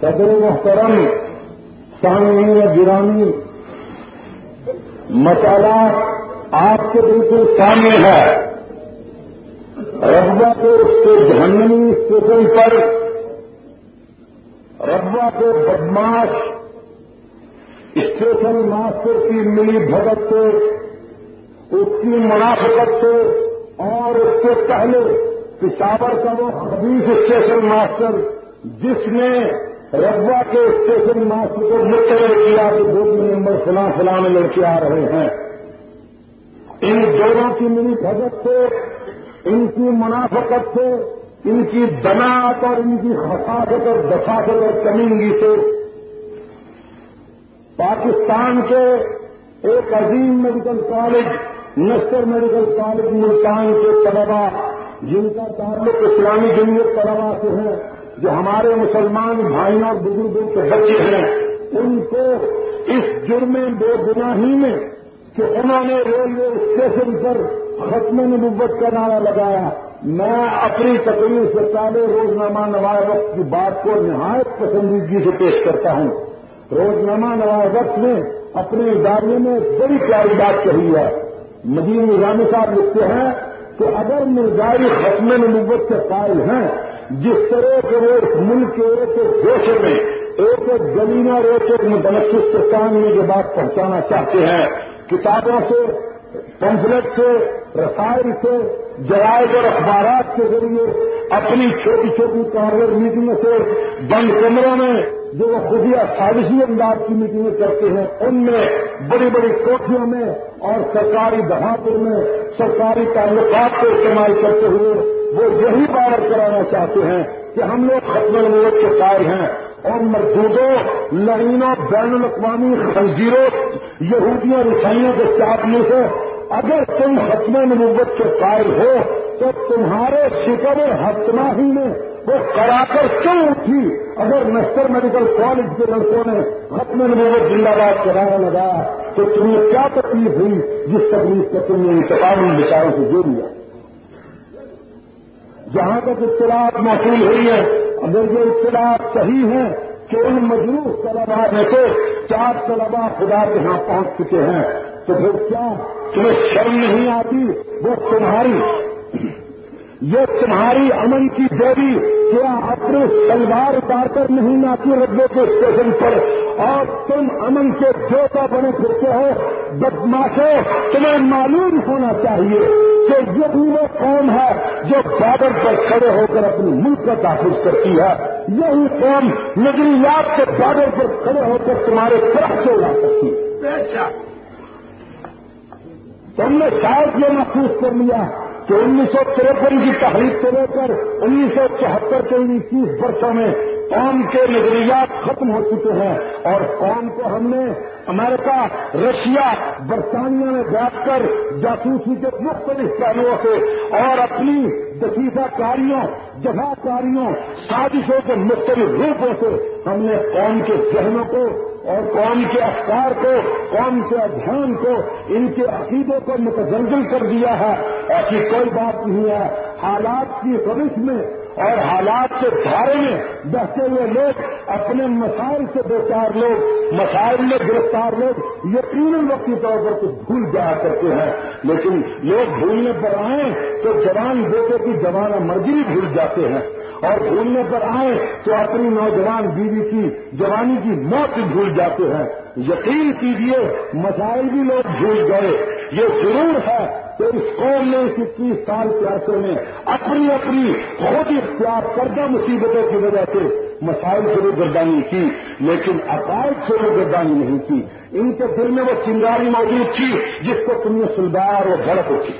صدر محترم سامعین گرانی مسالہ آپ کے بالکل سامنے ہے۔ ربا کو اس کے جہنمی اسٹیشن پر ربا کے بدماش اسٹیشن ماسٹر کی ملی بھگت سے، اس کی منافقت سے، اور اس سے پہلے پشاور کا وہ خبیص اسٹیشن ماسٹر، جس نے ربا کے اسٹیشن ماسٹر کو متحر کیا کہ دو تین نمبر فلاں فلاں میں لڑکے آ رہے ہیں۔ ان دونوں کی ملی بھگت سے، ان کی منافقت سے، ان کی دنات اور ان کی حفاظت اور دفاقت اور کمینگی سے۔ پاکستان کے ایک عظیم medical college Nishtar medical college Multan کے طلبا جن کا تعلق اسلامی جمعیت طلبا سے ہے۔ جو ہمارے مسلمان بھائیوں اور بزرگوں کے بچے ہیں، ان کو اس جرم بے گناہی میں کہ انہوں نے ریلوے اسٹیشن پر ختم نبوت کا نعرہ لگایا۔ میں اپنی تقریر سے پہلے روزنامہ نواز وقت کی بات کو نہایت پسندیدگی سے پیش کرتا ہوں۔ روزنامہ نواز وقت نے اپنے ادارے میں بڑی پیاری بات کہی ہے۔ مدین نظامی صاحب لکھتے ہیں کہ اگر مرزائی ختم نبوت کے قائل ہیں جس طرح کے وہ اس ملک کے ایک ایک گوشے میں، ایک ایک گلینا اور ایک ایک متنسب کے کام میں یہ بات پہنچانا چاہتے ہیں، کتابوں سے، پمفلٹ سے، رسائل سے، جرائد اور اخبارات کے ذریعے اپنی چھوٹی چھوٹی کارگر میٹنگوں سے بند کمروں میں جو وہ خودیا سازشی انداز کی میٹنگیں کرتے ہیں، ان میں، بڑی بڑی کوٹھیوں میں اور سرکاری دہاتوں میں، سرکاری تعلقات کو استعمال کرتے ہوئے وہ یہی بار کرانا چاہتے ہیں کہ ہم لوگ ختم ملک کے قائل ہیں اور مردودوں لڑینوں بین الاقوامی خنزیروں یہودیوں رسائیوں کے چاپنے سے اگر تم ختم نبوت کے قائل ہو تو تمہارے شکر ہفتہ ہی میں وہ کرا کر کیوں اٹھی؟ اگر نسر میڈیکل کالج کے لڑکوں نے ختم نبوت زندہ باد کا نعرہ لگایا تو تمہیں کیا تکلیف ہوئی جس تکلیف کو تم نے انتقام بچاروں سے جوڑ لیا جہاں تک اطلاعات موصول ہوئی ہے اگر یہ اطلاعات صحیح ہیں کہ ان مجروح طلبا میں سے چار طلبا خدا کے یہاں پہنچ چکے ہیں، تو پھر کیا تمہیں شرم نہیں آتی؟ وہ تمہاری، یہ تمہاری امن کی دیوی کیا اپنے سلوار اتار کر نہیں ناتی ربے کے اسٹیشن پر؟ اور تم امن کے دیوتا بنے پھرتے ہو بدماشو تمہیں معلوم ہونا چاہیے کہ یہ بھی وہ قوم ہے جو بادر پر کھڑے ہو کر اپنے ملک کا تحفظ کرتی ہے یہی قوم نظریات کے بادر پر کھڑے ہو کر تمہارے طرف سے اڑا سکتی تم نے شاید یہ محسوس کر لیا کہ انیس سو تریپن کی تحریک سے لے کر انیس سو چوہتر کے ان اکیس برسوں میں قوم کے نظریات ختم ہو چکے ہیں اور قوم کو ہم نے امریکہ، رشیا، برطانیہ میں بیٹھ کر جاسوسی کے مختلف پہلوؤں سے اور اپنی دفیفہ کاریوں، جگہ کاریوں، سازشوں کے مختلف روپوں سے ہم نے قوم کے ذہنوں کو اور قوم کے افکار کو، قوم کے ادھیان کو، ان کے عقیدے کو متزلزل کر دیا ہے۔ ایسی کوئی بات نہیں ہے۔ حالات کی روش میں اور حالات کے دھارے میں بہتے ہوئے لوگ، اپنے مسائل سے دو چار لوگ، مسائل میں گرفتار لوگ، یقیناً وقتی طور پر کچھ بھول جایا کرتے ہیں۔ لیکن لوگ بھولنے پر آئیں تو جوان بیٹے کی جوانہ مرضی بھی بھول جاتے ہیں۔ اور بھولنے پر آئے تو اپنی نوجوان بیوی کی، جوانی کی موت بھول جاتے ہیں۔ یقین کیجیے مسائل بھی لوگ بھول گئے۔ یہ ضرور ہے کہ اس قوم نے اس اکیس سال کے عرصے میں اپنی اپنی خود اختیار کردہ مصیبتوں کی وجہ سے مسائل شروع گردانی کی، لیکن عقائد شروع گردانی نہیں کی۔ ان کے دل میں وہ چنگاری موجود تھی جس کو تم نے سلگایا اور وہ جھڑک اٹھی۔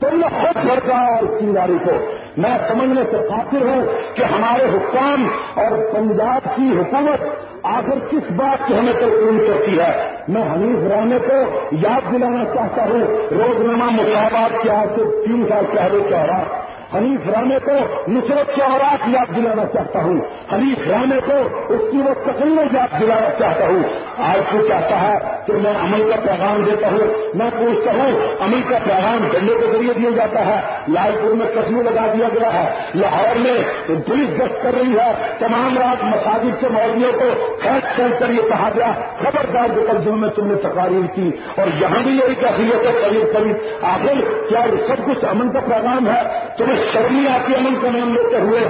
تم نے خود بھڑکا اس چنگاری کو۔ میں سمجھنے سے قاطر ہوں کہ ہمارے حکام اور پنجاب کی حکومت آخر کس بات کی ہمیں تسلیم کرتی ہے؟ میں حنیف رانے کو یاد دلانا چاہتا ہوں، روزنامہ مشاہبات کے آج سے تین سال پہلے کہہ رہا حنیف رانے کو نصرت کے اوراق یاد دلانا چاہتا ہوں۔ حنیف رانے کو اس کی وہ تقریر یاد دلانا چاہتا ہوں۔ آج تو چاہتا ہے کہ میں عمل کا پیغام دیتا ہوں۔ میں پوچھتا ہوں، عمل کا پیغام ڈنڈے کے ذریعے دیا جاتا ہے۔ لال پور میں کسموں لگا دیا گیا ہے۔ لاہور میں پولیس گشت کر رہی ہے۔ تمام رات مساجد کے مولویوں کو خیچ چل کر یہ کہا گیا۔ خبردار جو کل میں تم نے تقاریر کی۔ اور یہاں بھی یہی کیفیت ہے قریب قریب آخر کیا یہ سب کچھ امن کا پیغام ہے؟ تمہیں شرمی امن کا نام لیتے ہوئے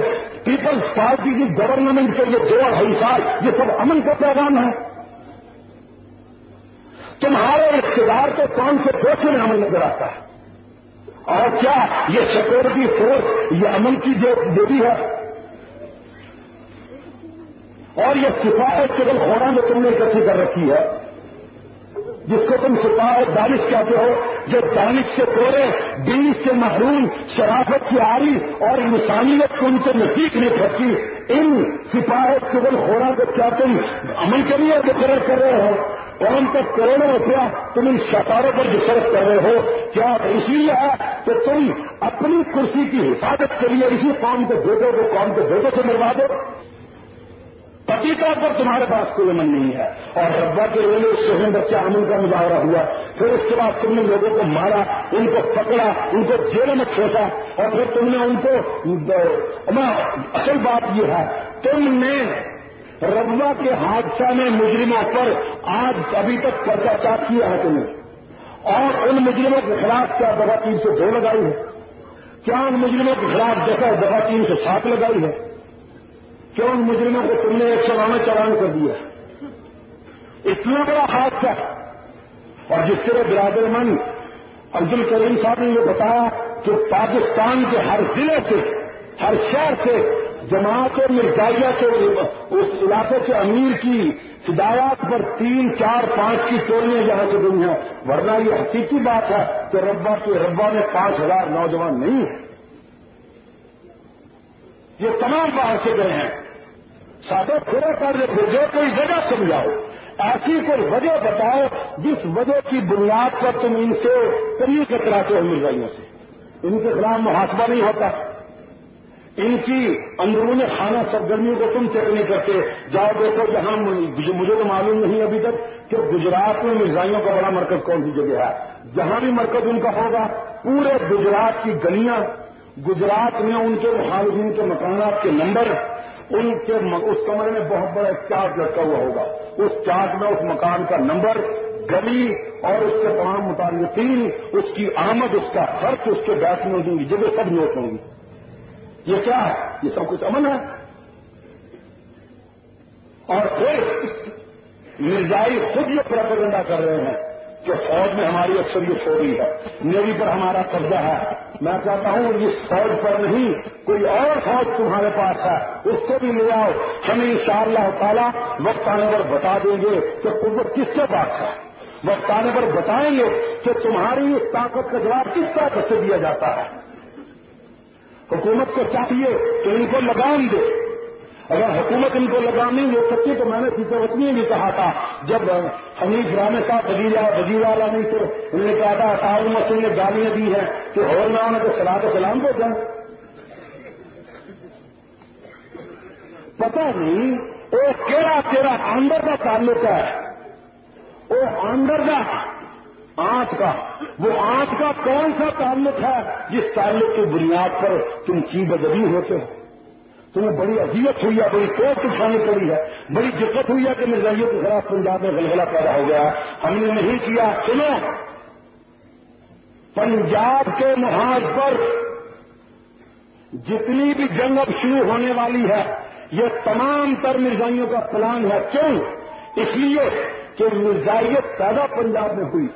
پیپلز پارٹی کی گورنمنٹ کے یہ دو اڑھائی سال یہ سب امن کا پیغام ہے۔ تمہارے اقتدار کے کون سے کوچے میں عمل نظر آتا ہے؟ اور کیا یہ سیکورٹی فورس یہ امن کی جو دیوی ہے؟ اور یہ سفارت کیول خورا جو تم نے اکٹھی کر رکھی ہے جس کو تم سپاہ دانش کہتے ہو، جو دانش سے توڑے دین سے محروم، شرافت کی آری اور انسانیت کو ان کے نزدیک نہیں رکھی ان سپاہ سول خورا کو کیا تم عمل کے لیے مقرر کر رہے ہو؟ قوم تک کروڑوں روپیہ تم ان شکاروں پر جسرت کر رہے ہو۔ کیا اسی لیے ہے کہ تم اپنی کرسی کی حفاظت کے لیے اسی قوم کو دے دو قوم کے بیٹوں سے مروا دو۔ پتی طور پر تمہارے پاس کوئی امن نہیں ہے۔ اور ربا کے لیے شہر بچہ امن کا مظاہرہ ہوا۔ پھر اس کے بعد تم نے لوگوں کو مارا، ان کو پکڑا، ان کو جیل میں چھوٹا اور پھر تم نے ان کو اصل بات یہ ہے، تم نے ربا کے حادثہ میں مجرموں پر آج ابھی تک پرچا کیا ہے تم نے اور ان مجرموں کے خلاف کیا دفعہ تین سو دو لگائی ہے؟ کیا ان مجرموں کے خلاف جیسا دفعہ تین سو سات لگائی ہے؟ کیوں ان مجرموں کو تم نے ایک سو چلان کر دیا اتنا بڑا حادثہ اور جس طرح برادر من عبد الکریم صاحب نے یہ بتایا کہ پاکستان کے ہر ضلع سے ہر شہر سے جماعت مرزائیہ کے اس علاقے کے امیر کی ہدایات پر تین، چار، پانچ کی ٹولیاں یہاں سے گئی ہیں۔ ورنہ یہ حقیقی بات ہے کہ ربا کے، ربا میں پانچ ہزار نوجوان نہیں ہیں۔ یہ تمام باہر سے گئے ہیں۔ سادہ تھوڑا کر جو کوئی وجہ سمجھاؤ۔ ایسی کوئی وجہ بتاؤ جس وجہ کی بنیاد پر تم ان سے کئی کتراتے ہو مرزائیوں سے۔ ان کے خلاف محاسبہ نہیں ہوتا۔ ان کی اندرون خانہ سرگرمیوں کو تم چیک نہیں کرتے۔ جاؤ دیکھو جہاں مجھے تو معلوم نہیں ابھی تک کہ گجرات میں مرزائیوں کا بڑا مرکز کون سی جگہ ہے۔ جہاں بھی مرکز ان کا ہوگا، پورے گجرات کی گلیاں، گجرات میں ان کے مخالفین کے مکانات کے نمبر ان کے اس کمرے میں بہت بڑا ایک چارٹ لٹکا ہوا ہوگا۔ اس چارٹ میں اس مکان کا نمبر، گلی اور اس کے تمام متعلقین، اس کی آمد، اس کا خرچ، اس کے بیٹھنے کی جگہ سب نوٹ ہوں گی۔ یہ کیا ہے؟ یہ سب کچھ امن ہے؟ اور پھر مرزائی خود یہ پرپگنڈا کر رہے ہیں۔ کہ فوج میں ہماری اکثریت ہو رہی ہے۔ نیوی پر ہمارا قبضہ ہے۔ میں کہتا ہوں اس فوج پر نہیں، کوئی اور فوج تمہارے پاس ہے۔ اس کو بھی لے آؤ۔ ہمیں ان شاء اللہ تعالیٰ وقت آنے پر بتا دیں گے کہ قوت کس کے پاس ہے۔ وقت آنے پر بتائیں گے کہ تمہاری اس طاقت کا جواب کس طاقت سے دیا جاتا ہے۔ حکومت کو چاہیے کہ ان کو لگام دے۔ اگر حکومت ان کو لگانی یہ سچی تو میں نے وطنی بھی کہا تھا۔ جب حمید رام صاحب وزیر وزیر والا نہیں تو انہوں نے کہا تھا اطار مسلم نے گالیاں دی ہیں کہ اور نہ ہونا تو سلاد سلام دو جائیں پتا نہیں، وہ کیڑا تیرا آندر کا تعلق ہے۔ وہ آندر کا آنکھ کا وہ آنکھ کا کون سا تعلق ہے جس تعلق کی بنیاد پر تم چیز بدبی ہوتے ہو تمہیں بڑی اذیت ہوئی ہے، بڑی کوٹ اٹھانی پڑی ہے، بڑی دقت ہوئی ہے کہ مرزائیوں کے خلاف پنجاب میں غلغلہ پیدا ہو گیا۔ ہم نے نہیں کیا، سنو۔ پنجاب کے محاذ پر جتنی بھی جنگ اب شروع ہونے والی ہے، یہ تمام تر مرزائیوں کا پلان ہے۔ کیوں؟ اس لیے کہ مرزائیت پیدا پنجاب میں ہوئی،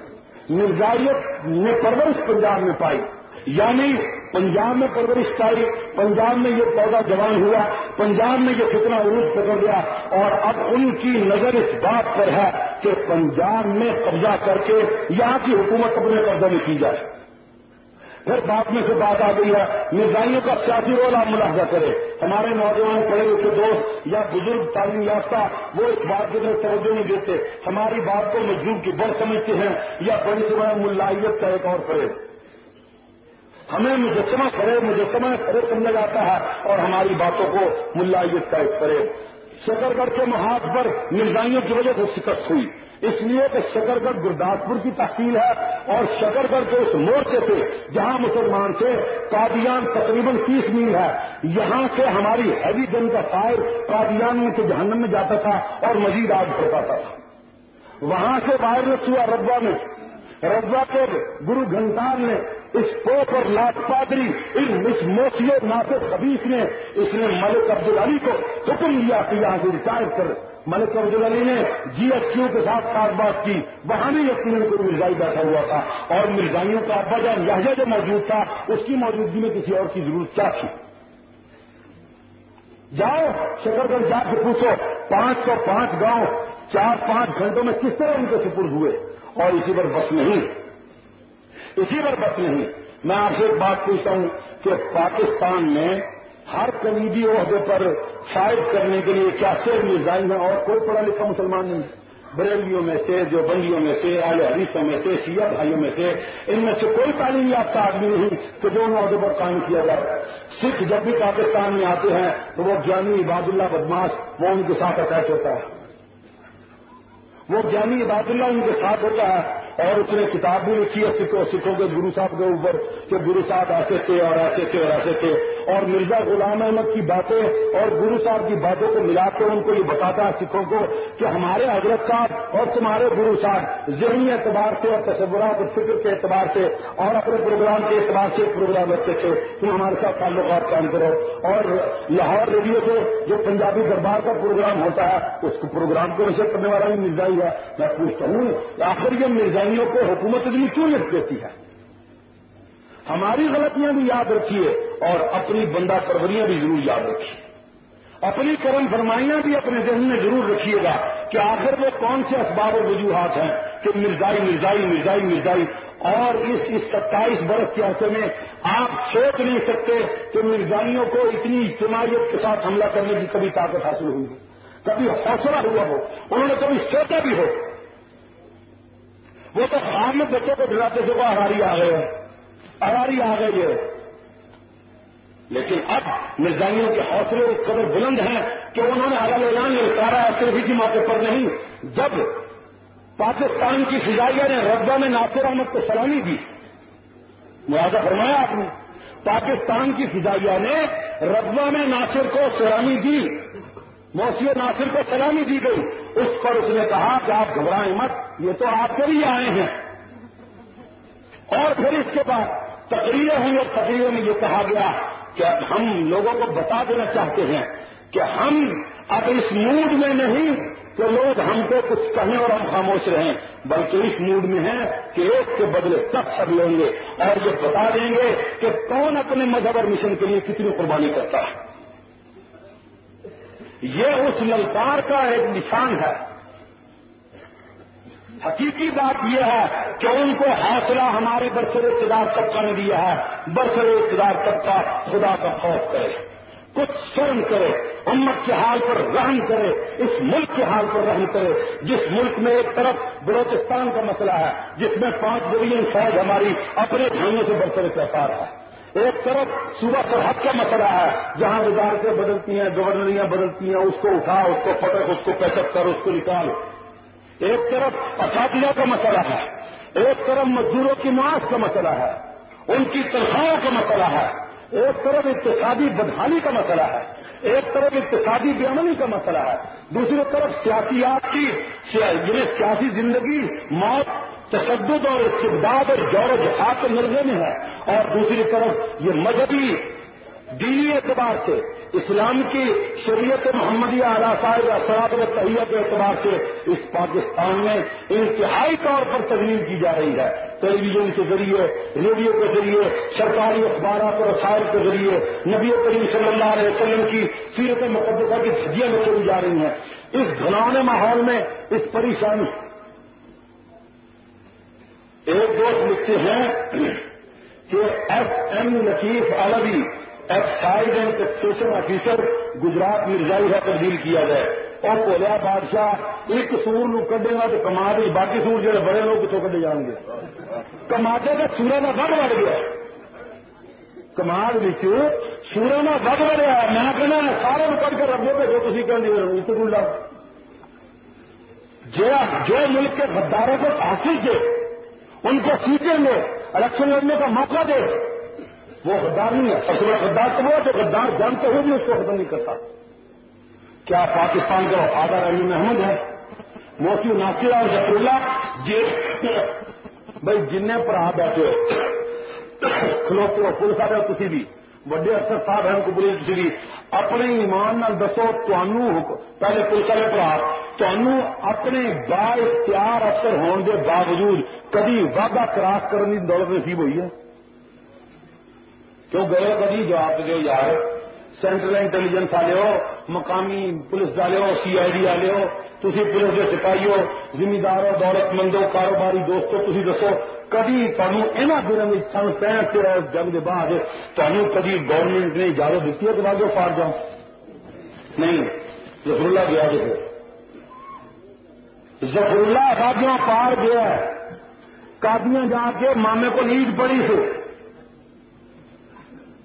مرزائیت نے پرورش پنجاب میں پائی۔ یعنی پنجاب میں پرورش پائی، پنجاب میں یہ پودا جوان ہوا، پنجاب میں یہ کتنا عروج پکڑ گیا اور اب ان کی نظر اس بات پر ہے کہ پنجاب میں قبضہ کر کے یہاں کی حکومت اپنے قبضہ میں کی جائے۔ پھر بات میں سے بات آ گئی ہے، مرزائیوں کا سیاسی رول آپ ملاحظہ کریں ہمارے نوجوان پڑھے لکھے دوست یا بزرگ تعلیم یافتہ، وہ اس بات کی طرف توجہ نہیں دیتے۔ ہماری بات کو مجلوب کی بڑھ سمجھتے ہیں یا بڑی سے بڑا ملائیت کا ایک اور فریب۔ ہمیں مجسمہ کرے مجسمہ کرے سمجھا جاتا ہے اور ہماری باتوں کو ملائیت کا ایک کرے شکر گڑھ کے محاذ پر مرزائیوں کی وجہ سے شکست ہوئی۔ اس لیے کہ شکر گڑھ گرداسپور کی تحصیل ہے اور شکر گڑھ کے اس مورچے سے جہاں مسلمان تھے، قادیان تقریباً تیس میل ہے۔ یہاں سے ہماری ہیوی گن کا فائر قادیان کے جہنم میں جاتا تھا اور مزید آگ ہوتا تھا۔ وہاں سے وائرس ہوا ربا میں۔ ربا کے گرو گھنٹال نے اس پوپ اور لاٹ پادری اس موسیو ناصر خبیص نے اس نے ملک عبد علی کو حکم دیا کہ یہاں سے ریٹائر کر۔ ملک عبد علی نے جی ایس کیو کے ساتھ کار بات کی وہاں بھی یقیناً کوئی مرزائی بیٹھا ہوا تھا۔ اور مرزائیوں کا ابا جان یہ جو موجود تھا، اس کی موجودگی میں کسی اور کی ضرورت کیا تھی؟ جاؤ شکر گڑھ جا کے پوچھو، پانچ سو پانچ گاؤں، چار پانچ گھنٹوں میں کس طرح ان کے سپرد ہوئے؟ اور اسی پر بس نہیں۔ اسی پر بس نہیں۔ میں آپ سے ایک بات پوچھتا ہوں کہ پاکستان میں ہر کلیدی عہدے پر فائٹ کرنے کے لیے کیا صرف میزائل ہیں؟ اور کوئی پڑھا لکھا مسلمان نہیں۔ بریلیوں میں سے جو بندیوں میں سے، اہل حدیثوں میں سے سیاح بھائیوں میں سے، ان میں سے کوئی تعلیم یافتہ آدمی نہیں کہ جو ان عہدے پر قائم کیا جائے۔ سکھ جب بھی پاکستان میں آتے ہیں تو وہ جانی عباد اللہ بدماش، وہ ان کے ساتھ اٹیچ ہوتا ہے۔ وہ جانی عباد اللہ ان کے ساتھ ہوتا ہے۔ اور اس نے کتاب بھی لکھی ہے سکھوں سکھوں کے گرو صاحب کے اوپر کہ گرو صاحب ایسے تھے اور ایسے تھے اور ایسے تھے۔ اور مرزا غلام احمد کی باتیں اور گرو صاحب کی باتوں کو ملا کر ان کو یہ بتاتا ہے سکھوں کو کہ ہمارے حضرت صاحب اور تمہارے گرو صاحب ذہنی اعتبار سے اور تصورات اور فکر کے اعتبار سے اور اپنے پروگرام کے اعتبار سے پروگرام رکھتے تھے کہ ہمارے ساتھ تعلقات قائم کرو اور لاہور ریڈیو سے جو پنجابی دربار کا پروگرام ہوتا ہے، اس کو پروگرام کو نشر کرنے والا بھی مرزا ہی ہے۔ میں پوچھتا ہوں، آخر یہ مرزا کو حکومت اتنی کیوں لکھ دیتی ہے؟ ہماری غلطیاں بھی یاد رکھیے اور اپنی بندہ پروریاں بھی ضرور یاد رکھیے۔ اپنی کرم فرمائیاں بھی اپنے ذہن میں ضرور رکھیے گا کہ آخر وہ کون سے اسباب و وجوہات ہیں کہ مرزائی مرزائی مرزائی مرزائی۔ اور اس اس ستائیس برس کے عرصے میں آپ سوچ نہیں سکتے کہ مرزائیوں کو اتنی اجتماعیت کے ساتھ حملہ کرنے کی کبھی طاقت حاصل ہوئی کبھی حوصلہ ہوا ہو۔ انہوں نے کبھی سوچا بھی ہو۔ وہ تو خام میں بچوں کو ڈراتے تھے، وہ ہراری آ گئے۔ ہراری آ گئی ہے۔ لیکن اب مرزائیوں کے حوصلے اس قدر بلند ہیں کہ انہوں نے اگر اعلان للکارا ہے صرف اسی موقع پر نہیں، جب پاکستان کی فضائیہ نے ربا میں ناصر احمد کو سلامی دی۔ مواضع فرمایا آپ نے؟ پاکستان کی فضائیہ نے ربا میں ناصر کو سلامی دی۔ موسی ناصر کو سلامی دی گئی۔ اس پر اس نے کہا کہ آپ گھبرائیں مت، یہ تو آپ کے لیے آئے ہیں۔ اور پھر اس کے بعد تقریریں ہوئی اور تقریروں میں یہ کہا گیا کہ ہم لوگوں کو بتا دینا چاہتے ہیں کہ ہم اب اس موڈ میں نہیں کہ لوگ ہم کو کچھ کہیں اور ہم خاموش رہیں، بلکہ اس موڈ میں ہیں کہ ایک کے بدلے سب سب لیں گے اور یہ بتا دیں گے کہ کون اپنے مذہب اور مشن کے لیے کتنی قربانی کرتا ہے۔ یہ اس للکار کا ایک نشان ہے۔ حقیقی بات یہ ہے کہ ان کو حوصلہ ہمارے برسر اقتدار طبقہ نے دیا ہے۔ برسر اقتدار طبقہ خدا کا خوف کرے، کچھ شرم کرے، امت کے حال پر رحم کرے، اس ملک کے حال پر رحم کرے۔ جس ملک میں ایک طرف بلوچستان کا مسئلہ ہے، جس میں پانچ بلین فوج ہماری اپنے ڈھنگوں سے برسر اقتدار ہے۔ ایک طرف صوبہ سرحد کا مسئلہ ہے، جہاں وزارتیں بدلتی ہیں، گورنریاں بدلتی ہیں، اس کو اٹھا، اس کو پٹک اس کو پیچک کر، اس کو نکال۔ ایک طرف اساتذہ کا مسئلہ ہے، ایک طرف مزدوروں کی معاش کا مسئلہ ہے، ان کی تنخواہوں کا مسئلہ ہے، ایک طرف اقتصادی بدحالی کا مسئلہ ہے، ایک طرف اقتصادی بے عملی کا مسئلہ ہے، دوسری طرف سیاسیات کی یعنی سیاسی زندگی، موت، تشدد اور استبداد اور جور و جہاد کے مرغے میں ہے، اور دوسری طرف یہ مذہبی دینی اعتبار سے اسلام کی شریعت محمدیہ اعلیٰ صاحب اثرات و تحیہ کے اعتبار سے اس پاکستان میں انتہائی طور پر تجویز کی جا رہی ہے۔ ٹیلی ویژن کے ذریعے، ریڈیو کے ذریعے، سرکاری اخبارات اور رسائل کے ذریعے نبی کریم صلی اللہ علیہ وسلم کی سیرت مقدسہ کی دھجیاں میں چلی جا رہی ہیں۔ اس گھنونے ماحول میں اس پریشانی ایک دوست لکھتے ہیں کہ S M Latif Alvi excise and taxation officer, Gujrat مرزائی ہے، تبدیل کیا جائے۔ اور بولیا بادشاہ، ایک سور نو کڈے گا تو کما دے باقی سور جڑے بڑے لوگ کتوں کڈے جان گے؟ کماتے کا سورا کا بڑھ بڑھ گیا۔ کمال سورا میں ود بڑھیا میں کہنا سارے کٹ کے ربے بھیجو تھی کہ گلا جو ملک کے غداروں کو حاصل دے، ان کو سیٹیں دے، الیکشن لڑنے کا موقع دے وہ غدار نہیں ہے۔ سب سے بڑا غدار تو وہ جو غدار جانتے ہوئے بھی اس کو ختم نہیں کرتا۔ کیا پاکستان کا وفادار علی محمد ہے موسی ناصر اور ظفر اللہ جی بھائی جن برا بیٹھے کھلوتے ہو پولیس آ والے کسی بھی۔ وڈے افسر صاحب ہیں پولیس کسی بھی۔ اپنے ایمان نال دسو پہلے پولیس والے برا تنوع اپنے با اختیار افسر ہون کے باوجود کدی واگا کراس کرنے کی دولت نصیب ہوئی ہے۔ کیوں گئے کدی جواب دے یار۔ سینٹرل انٹیلیجنس والے ہو، مقامی پولیس والے ہو سی آئی ڈی والے ہو تھی پولیس کے سپاہی ہو زمیندار ہو دولت مندو کاروباری دوستو تھی دسو، کدی تمہیں یہاں دنوں میں سن پینٹ جنگ کے بعد تمہیں کدی گورنمنٹ نے اجازت دیتی ہے کہ واگو پار جاؤ نہیں ظفر اللہ گیا دیکھو ظفر اللہ واگیاں پار گیا۔ کادیاں جا کے مامے کو عید پڑی سے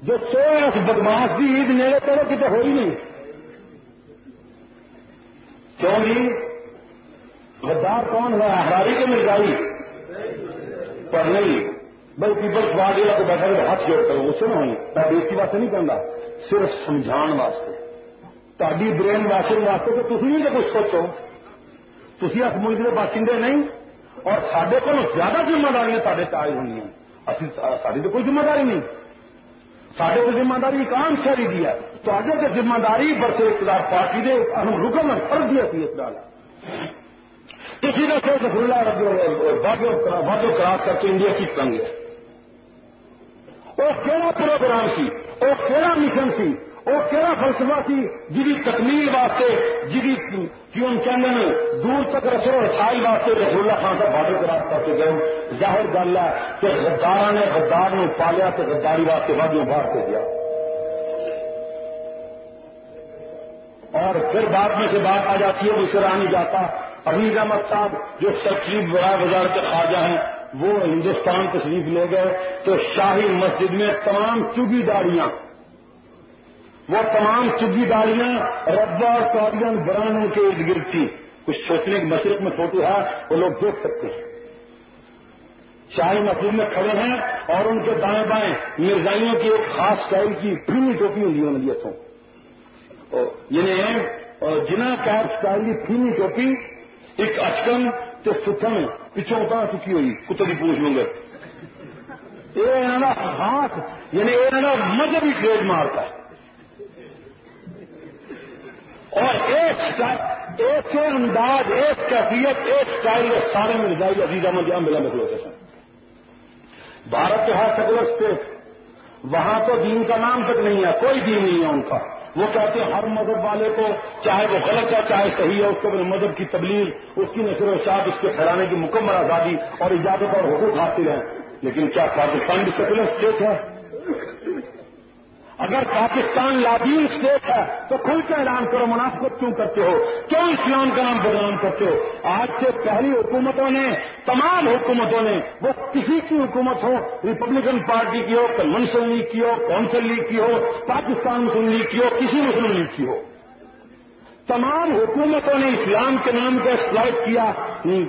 جو سو اس بدماش کی عید نیڑے کرو کتنے ہوئی نہیں۔ کیوں جی؟ غدار کون ہے؟ ہراری کے مرزائی۔ پر نہیں بھائی پیپلس پارٹی کو بیٹھا کر ہاتھ جوڑ کرو اسے نہ ہوئی۔ میں بیسی واسطے نہیں کہنا صرف سمجھان واسطے۔ تاری برین واشنگ واسطے تو تھی نہیں کچھ سوچو۔ تھی اس ملک کے باشندے نہیں، اور سڈے کو زیادہ ذمہ داریاں تے تاری ہونی ساری تو کوئی ذمہ داری نہیں۔ سڈے تو ذمہ داری ایک عام شہری کی ہے۔ تو ذمہ داری برسے اقتدار پارٹی دے ہم رکن فرض دیا سی اقتدار۔ کسی نے سے رسول سوچ کھلا واضح کراس کر کے انڈیا کی تنگ ہے۔ وہ کہڑا پروگرام سی وہ کہڑا مشن سی وہ کہڑا فلسفہ سی جی تکمیل واسطے جی کیوں؟ کہنے دور تک رسو رسائی واسطے رسول اللہ خان کا بارڈر کراس کر کے گئے ظاہر گل ہے کہ غدار نے غدار نو پالیا تو غداری واسطے واضح باہر سے دیا۔ اور پھر بعد میں سے بات آ جاتی ہے اسے رہا نہیں جاتا۔ حمید احمد صاحب جو سچیب برائے بازار کے خواجہ ہیں، وہ ہندوستان تشریف لے گئے۔ تو شاہی مسجد میں تمام چگی داڑیاں وہ تمام چگی داڑیاں ربا اور کارڈین برانوں کے ارد گرد تھی۔ کچھ سوچنے کی مشرق میں فوٹو ہے، وہ لوگ دیکھ سکتے ہیں۔ شاہی مسجد میں کھڑے ہیں اور ان کے دائیں بائیں مرزائیوں کی ایک خاص اسٹائل کی فلمی ٹوپی ہوئی ہے یعنی جنا کیب اسٹائل کی فلمی ٹوپی ایک اچکن تو ستن پچھوں اتار چکی ہوئی، کتے کی پوچھ لوں گے یہ ہاتھ یعنی یہ مذہبی ٹریڈ مارک ہے۔ اور ایک ایک انداز، ایک کیفیت، ایک اسٹائل سارے مل جائے عزیز احمد یہاں ملا مطلب مکلو کے بھارت کے ہر سیکولر اسٹیٹ وہاں تو دین کا نام تک نہیں ہے، کوئی دین نہیں ہے ان کا۔ وہ کہتے ہیں ہر مذہب والے کو چاہے وہ غلط ہے، چاہے صحیح ہے، اس کو اپنے مذہب کی تبلیغ، اس کی نشر و شاعت اس کے پھیلانے کی مکمل آزادی اور اجازت اور حقوق حاصل ہیں۔ لیکن کیا پاکستان بھی سیکولر اسٹیٹ ہے؟ اگر پاکستان لادین اسٹیٹ ہے تو کھل کے اعلان کرو، منافقت کیوں کرتے ہو؟ کیوں اسلام کا نام بدنام کرتے ہو؟ آج سے پہلی حکومتوں نے، تمام حکومتوں نے، وہ کسی کی حکومت ہو ریپبلکن پارٹی کی ہو کنونشن لیگ کی ہو کونسل لیگ کی ہو پاکستان مسلم لیگ کی ہو، کسی مسلم لیگ کی ہو۔ تمام حکومتوں نے اسلام کے نام کا ایکسپلائٹ کیا۔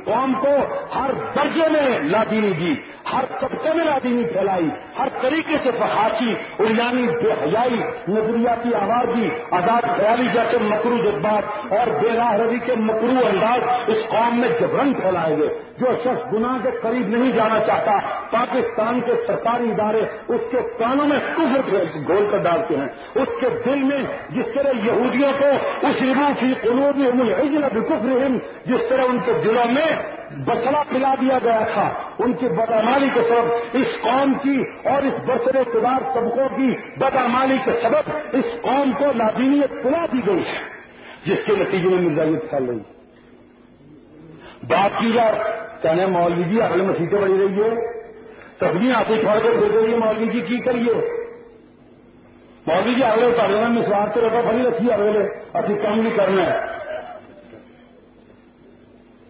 قوم کو ہر درجے میں لادینی دی۔ ہر طبقے میں لادینی پھیلائی، ہر طریقے سے فحاشی، اریانی، بے حیائی، نظریاتی آوازی، آزاد خیالی جیسے مکرو جذبات اور بے راہ روی کے مکرو انداز اس قوم میں جبرن پھیلائے گئے۔ جو شخص گناہ کے قریب نہیں جانا چاہتا، پاکستان کے سرکاری ادارے اس کے کانوں میں کفر گول کر ڈالتے ہیں۔ اس کے دل میں جس طرح یہودیوں کو اس روفی قلوب کفر جس طرح ان کے دلوں میں بچڑا پلا دیا گیا تھا۔ ان کی بدامالی کے سبب اس قوم کی اور اس برسر اقتدار طبقوں کی بدامالی کے سبب اس قوم کو لادینیت پلا دی گئی ہے، جس کے نتیجے میں مرزائیت پھیل رہی بات کی جائے، کہنے مولوی جی اگلے مسیحیں بڑی رہی ہے تصویر آپ چھوڑ کر دے رہی ہے مولوی جی کی کریے؟ مولوی جی اگلے اتارے میں سوار کے رکھا بڑی رکھی اگلے۔ ابھی کم بھی کرنا ہے۔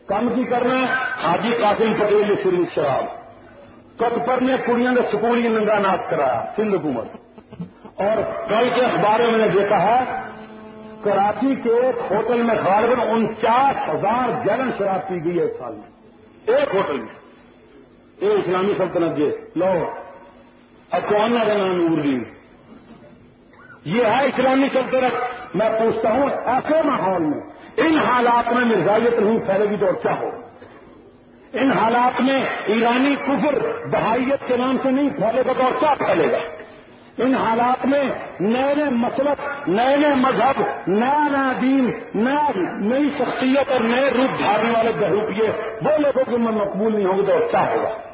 کم کی کرنا حاجی قاسم پٹیل سری شراب۔ کتپر نے کڑیاں کے سکول ہی ننگا ناچ کرایا، سندھ حکومت۔ اور کل کے اخباروں میں نے دیکھا ہے، کراچی کے ایک ہوٹل میں غالباً انچاس ہزار گیلن شراب پی گئی ہے ایک سال میں۔ ایک ہوٹل میں۔ یہ اسلامی سلطنت جی لو اکوانا کا نام اردو یہ ہے اسلامی سلطنت۔ میں پوچھتا ہوں، ایسے ماحول میں ان حالات میں مرزائیت نہیں پھیلے گی تو اور کیا ہو؟ ان حالات میں ایرانی کفر بہائیت کے نام سے نہیں پھیلے گا تو اور کیا پھیلے گا؟ ان حالات میں نئے نئے مسلک، نئے نئے مذہب، نیا نیا دین، نیا نئی شخصیت اور نئے روپ دھارنے والے بہروپیے وہ لوگوں کے من مقبول نہیں ہوں گے تو اچھا ہوگا؟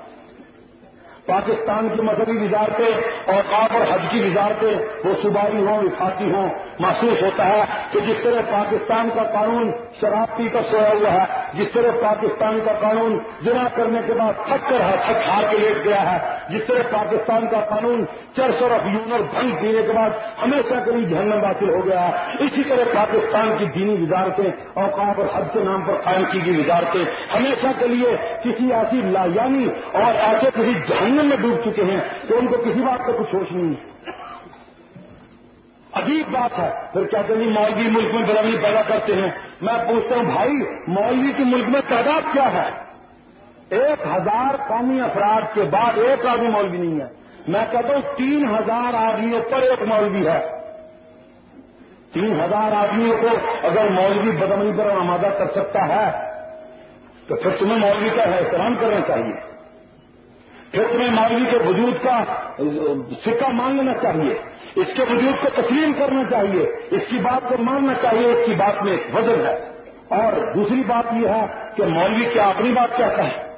پاکستان کی مذہبی وزارتیں اور آپ اور حج کی وزارتیں وہ صوبائی ہوں، وفاقی ہوں، محسوس ہوتا ہے کہ جس طرح پاکستان کا قانون شراب پی کر سویا ہوا ہے جس طرح پاکستان کا قانون جنا کرنے کے بعد تھک کر تھک ہار کے لیٹ گیا ہے، جس طرح پاکستان کا قانون چرس اور افیون اور بھنگ پینے کے بعد ہمیشہ کے لیے جہنم حاصل ہو گیا ہے۔ اسی طرح پاکستان کی دینی وزارتیں اوقات اور حج کے نام پر قائم کی گئی وزارتیں ہمیشہ کے لیے کسی ایسی لایانی اور ایسے کسی جہنم میں ڈوب چکے ہیں کہ ان کو کسی بات کا کچھ ہوش نہیں۔ ہے عجیب بات ہے۔ پھر کیا کہ مولوی ملک میں بدلنی پیدا کرتے ہیں؟ میں پوچھتا ہوں، بھائی، مولوی کی ملک میں تعداد کیا ہے؟ ایک ہزار قومی افراد کے بعد ایک آدمی مولوی نہیں ہے۔ میں کہتا ہوں، تین ہزار آدمیوں پر ایک مولوی ہے۔ تین ہزار آدمیوں کو اگر مولوی بدمنی پر آمادہ کر سکتا ہے، تو پھر تمہیں مولوی کا احترام کرنا چاہیے۔ پھر تمہیں مولوی کے وجود کا سکہ مانگنا چاہیے۔ اس کے وجود کو تسلیم کرنا چاہیے، اس کی بات کو ماننا چاہیے، اس کی بات میں ایک وزن ہے۔ اور دوسری بات یہ ہے کہ مولوی کیا اپنی بات کہتا ہے؟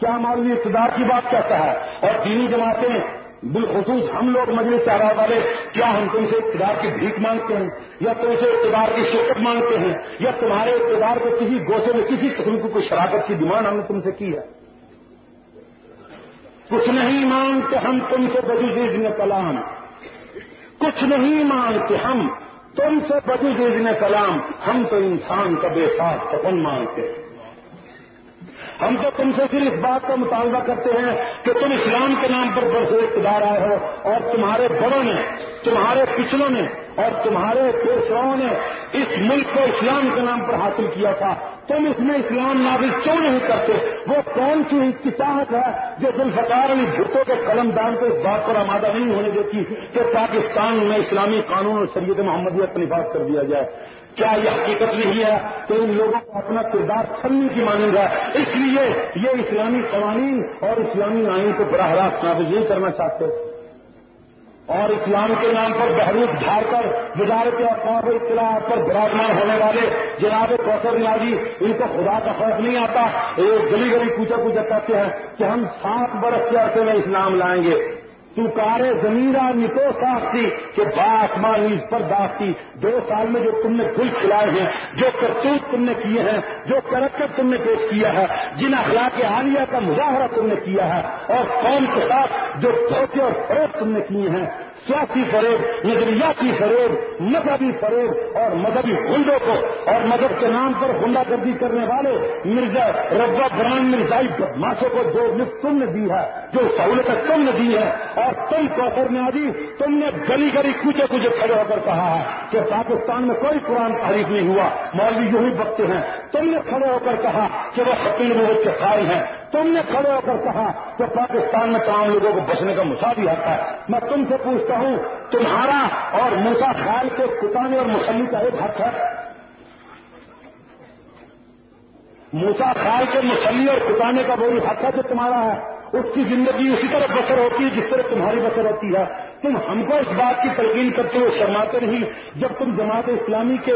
کیا مولوی اقتدار کی بات کہتا ہے؟ اور دینی جماعتیں بالخصوص ہم لوگ مجلس چارا والے، کیا ہم تم سے اقتدار کی بھیک مانگتے ہیں؟ یا تم سے اقتدار کی شرکت مانگتے ہیں؟ یا تمہارے اقتدار کو کسی گوشے میں کسی قسم کی کوئی شراکت کی ڈیمانڈ ہم نے تم سے کی ہے؟ کچھ نہیں مانگتے ہم تم سے بڑی چیز میں کلام۔ کچھ نہیں مانگتے ہم تم سے بڑی چیز میں کلام۔ ہم تو انسان کا بے ساتھ پسند مانگتے ہم تو تم سے پھر اس بات کا مطالبہ کرتے ہیں کہ تم اسلام کے نام پر برس اقتدار آئے ہو اور تمہارے بڑوں نے، تمہارے پچھلوں نے اور تمہارے پیشواؤں نے اس ملک کو اسلام کے نام پر حاصل کیا تھا۔ تم اس میں اسلام نافذ کیوں نہیں کرتے؟ وہ کون سی کتاب ہے جو دلفکار علی بھٹو کے قلم دان کو اس بات پر آمادہ نہیں ہونے دیتی کہ پاکستان میں اسلامی قانون اور شریعت محمدیت نفاذ کر دیا جائے؟ کیا یہ حقیقت نہیں ہے کہ ان لوگوں کو اپنا کردار چھلنے کی مانیں گا اس لیے یہ اسلامی قوانین اور اسلامی آئین کو براہ راست نافذ نہیں کرنا چاہتے۔ اور اسلام کے نام پر بحروف جھاڑ کر وزارت اوقاف اطلاع پر براہمان ہونے والے جناب کوثر نیازی، ان کو خدا کا خوف نہیں آتا یہ گلی گلی پوچھا پوچھا کہتے ہیں کہ ہم سات برس کے عرصے میں اسلام لائیں گے۔ تو کارے زمیرہ نکو صاف تھی کہ با آسمان نیز پر داخ تھی دو سال میں جو تم نے گل کھلائے ہیں، جو کرتوت تم نے کیے ہیں، جو کریکٹر تم نے پیش کیا ہے، جن اخلاق عالیہ کا مظاہرہ تم نے کیا ہے، اور قوم کے ساتھ جو دھوکے اور فروغ تم نے کیے ہیں۔ سیاسی فریب نظریاتی فریب مذہبی فریب اور مذہبی ہنڈوں کو۔ اور مذہب کے نام پر ہنڈا گردی کرنے والے مرزا ربا بران مرزائی بدماشوں کو جو لفٹ تم نے دی ہے۔ جو سہولت تم نے دی ہے اور تم کوثر نے آدھی تم نے گلی گلی کوچے کوچے کھڑے ہو کر کہا ہے کہ پاکستان میں کوئی قرآن تعریف نہیں ہوا، مولوی یوں ہی بکتے ہیں۔ تم نے کھڑے ہو کر کہا کہ وہ خطین روز کے قائل ہیں۔ تم نے کھڑے ہو کر کہا کہ پاکستان میں تمام لوگوں کو بچنے کا مساوی حق ہے۔ میں تم سے پوچھتا ہوں، تمہارا اور موسا خیال کے کتانے اور مسلی کا ایک حق ہے؟ موسا خیال کے مسلی اور کتانے کا وہی حق ہے جو تمہارا ہے۔ اس کی زندگی اسی طرح بسر ہوتی ہے جس طرح تمہاری بسر ہوتی ہے۔ تم ہم کو اس بات کی تلقین کرتے ہوئے شرماتے نہیں۔ جب تم جماعت اسلامی کے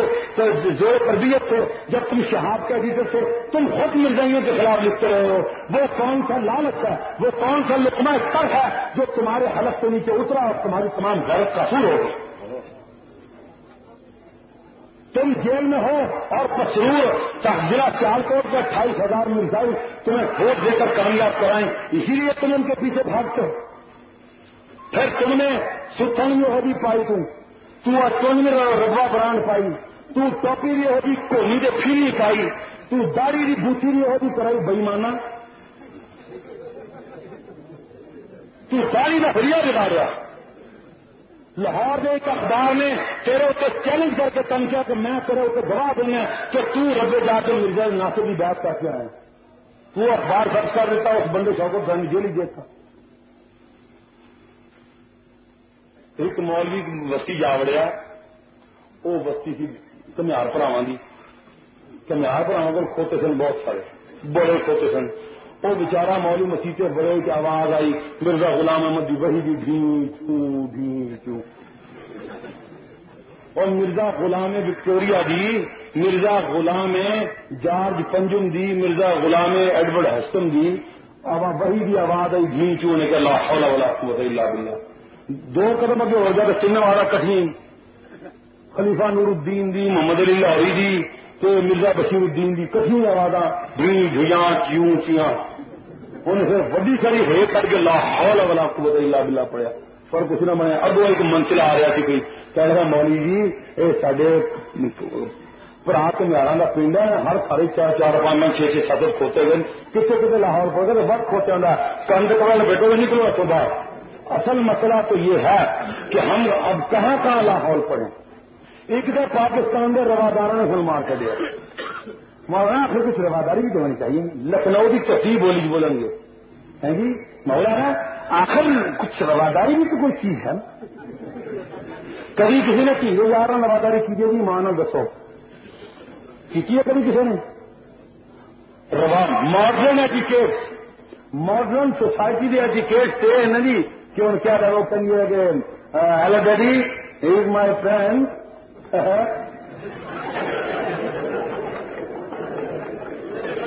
زور تربیت سے جب تم شہاب کے عزیزت سے تم خود مرزائیوں کے خلاف لکھتے رہے ہو۔ وہ کون سا لالچ ہے؟ وہ کون سا لکما کر ہے جو تمہارے حلق سے نیچے اترا اور تمہاری تمام غیرت کا سور ہوگی تم جیل میں ہو اور پسرور ضلع سیال کوٹ کے اٹھائیس ہزار مرزائی تمہیں ووٹ دے کر کامیاب کرائیں، اسی لیے تم ان کے پیچھے بھاگتے ہو۔ پھر تم نے ستھن میں ہوگی پائی تم۔ تو اچون میں ربا برانڈ پائی۔ تو ٹوپی بھی ہوگی کوہنی دے پھیری پائی۔ تو داڑھی بھی بوچھی بھی ہوگی کرائی بئیمانہ تو ساری نفریہ دکھا رہا لاہور میں ایک اخبار نے تیرے اتنے چیلنج کر کے تن کیا کہ میں تیرے اتنے گواہ دینا کہ تو رب جا کے مرزا ناصر کی بات کر کے آئے تو اخبار درج کر دیتا، اس بندے شوقت گنج جیل ہی دیکھا۔ ایک مولوی وسطی جا وڑیا وہ وسطی سی کمیار پراواں کی کمیار پراواں کو کھوتے سن، بہت سارے، بڑے کھوتے سن۔ وہ بچارا مولی مسیطے بڑے کی آواز آئی، مرزا غلام احمد جی وہی دی ڈھی چو ڈھی چو اور مرزا غلام وکٹوریا دی، مرزا غلام جارج پنجم دی، مرزا غلام ایڈورڈ ہسٹم دی۔ وہی دی آواز آئی ڈھی چو نے کہ لا حول ولا قوت الا باللہ۔ دو قدم اگے ہو جائے چن والا کٹھین۔ خلیفہ نور الدین دی، محمد علی لاہوری دی۔ تو مرزا بشیر الدین کی کٹھی آواز ڈھی ڈھیاں چیوں چیاں انہیں پھر وڈی کری ہے کر کے لا حول ولا قوت الا باللہ پڑیا پر کچھ نہ میں اگو ایک منسل آ رہا سی کوئی۔ کہہ رہا مولی جی یہ سڈے برا کمیارا کا پنڈ ہے، ہر سارے چار چار پانچ چھ چھ سات کھوتے گئے کتنے کتنے لاہور پڑ گئے بہت کھوتے ہوں کنڈ کپڑا لپیٹو گے نکلو تو باہر اصل مسئلہ تو یہ ہے کہ ہم اب کہاں کہاں لاہور پڑے ایک تو پاکستان کے روادار نے سلمان کر دیا۔ مولانا پھر کچھ رواداری بھی تو ہونی چاہیے۔ لکھنؤ کی کسی بولی جی بولیں گے۔ جی؟ مولانا، آخر کچھ رواداری بھی تو کوئی چیز ہے۔ کبھی کسی نے کی یار، رواداری کیجیے جی ماں دسو۔ کی ہے کبھی کسی نے؟ ماڈرن ایجوکیٹ ماڈرن سوسائٹی کے ایجوکیٹ تھے نا جی کیوں کیا کرو کہیے کہ hello daddy is my friend.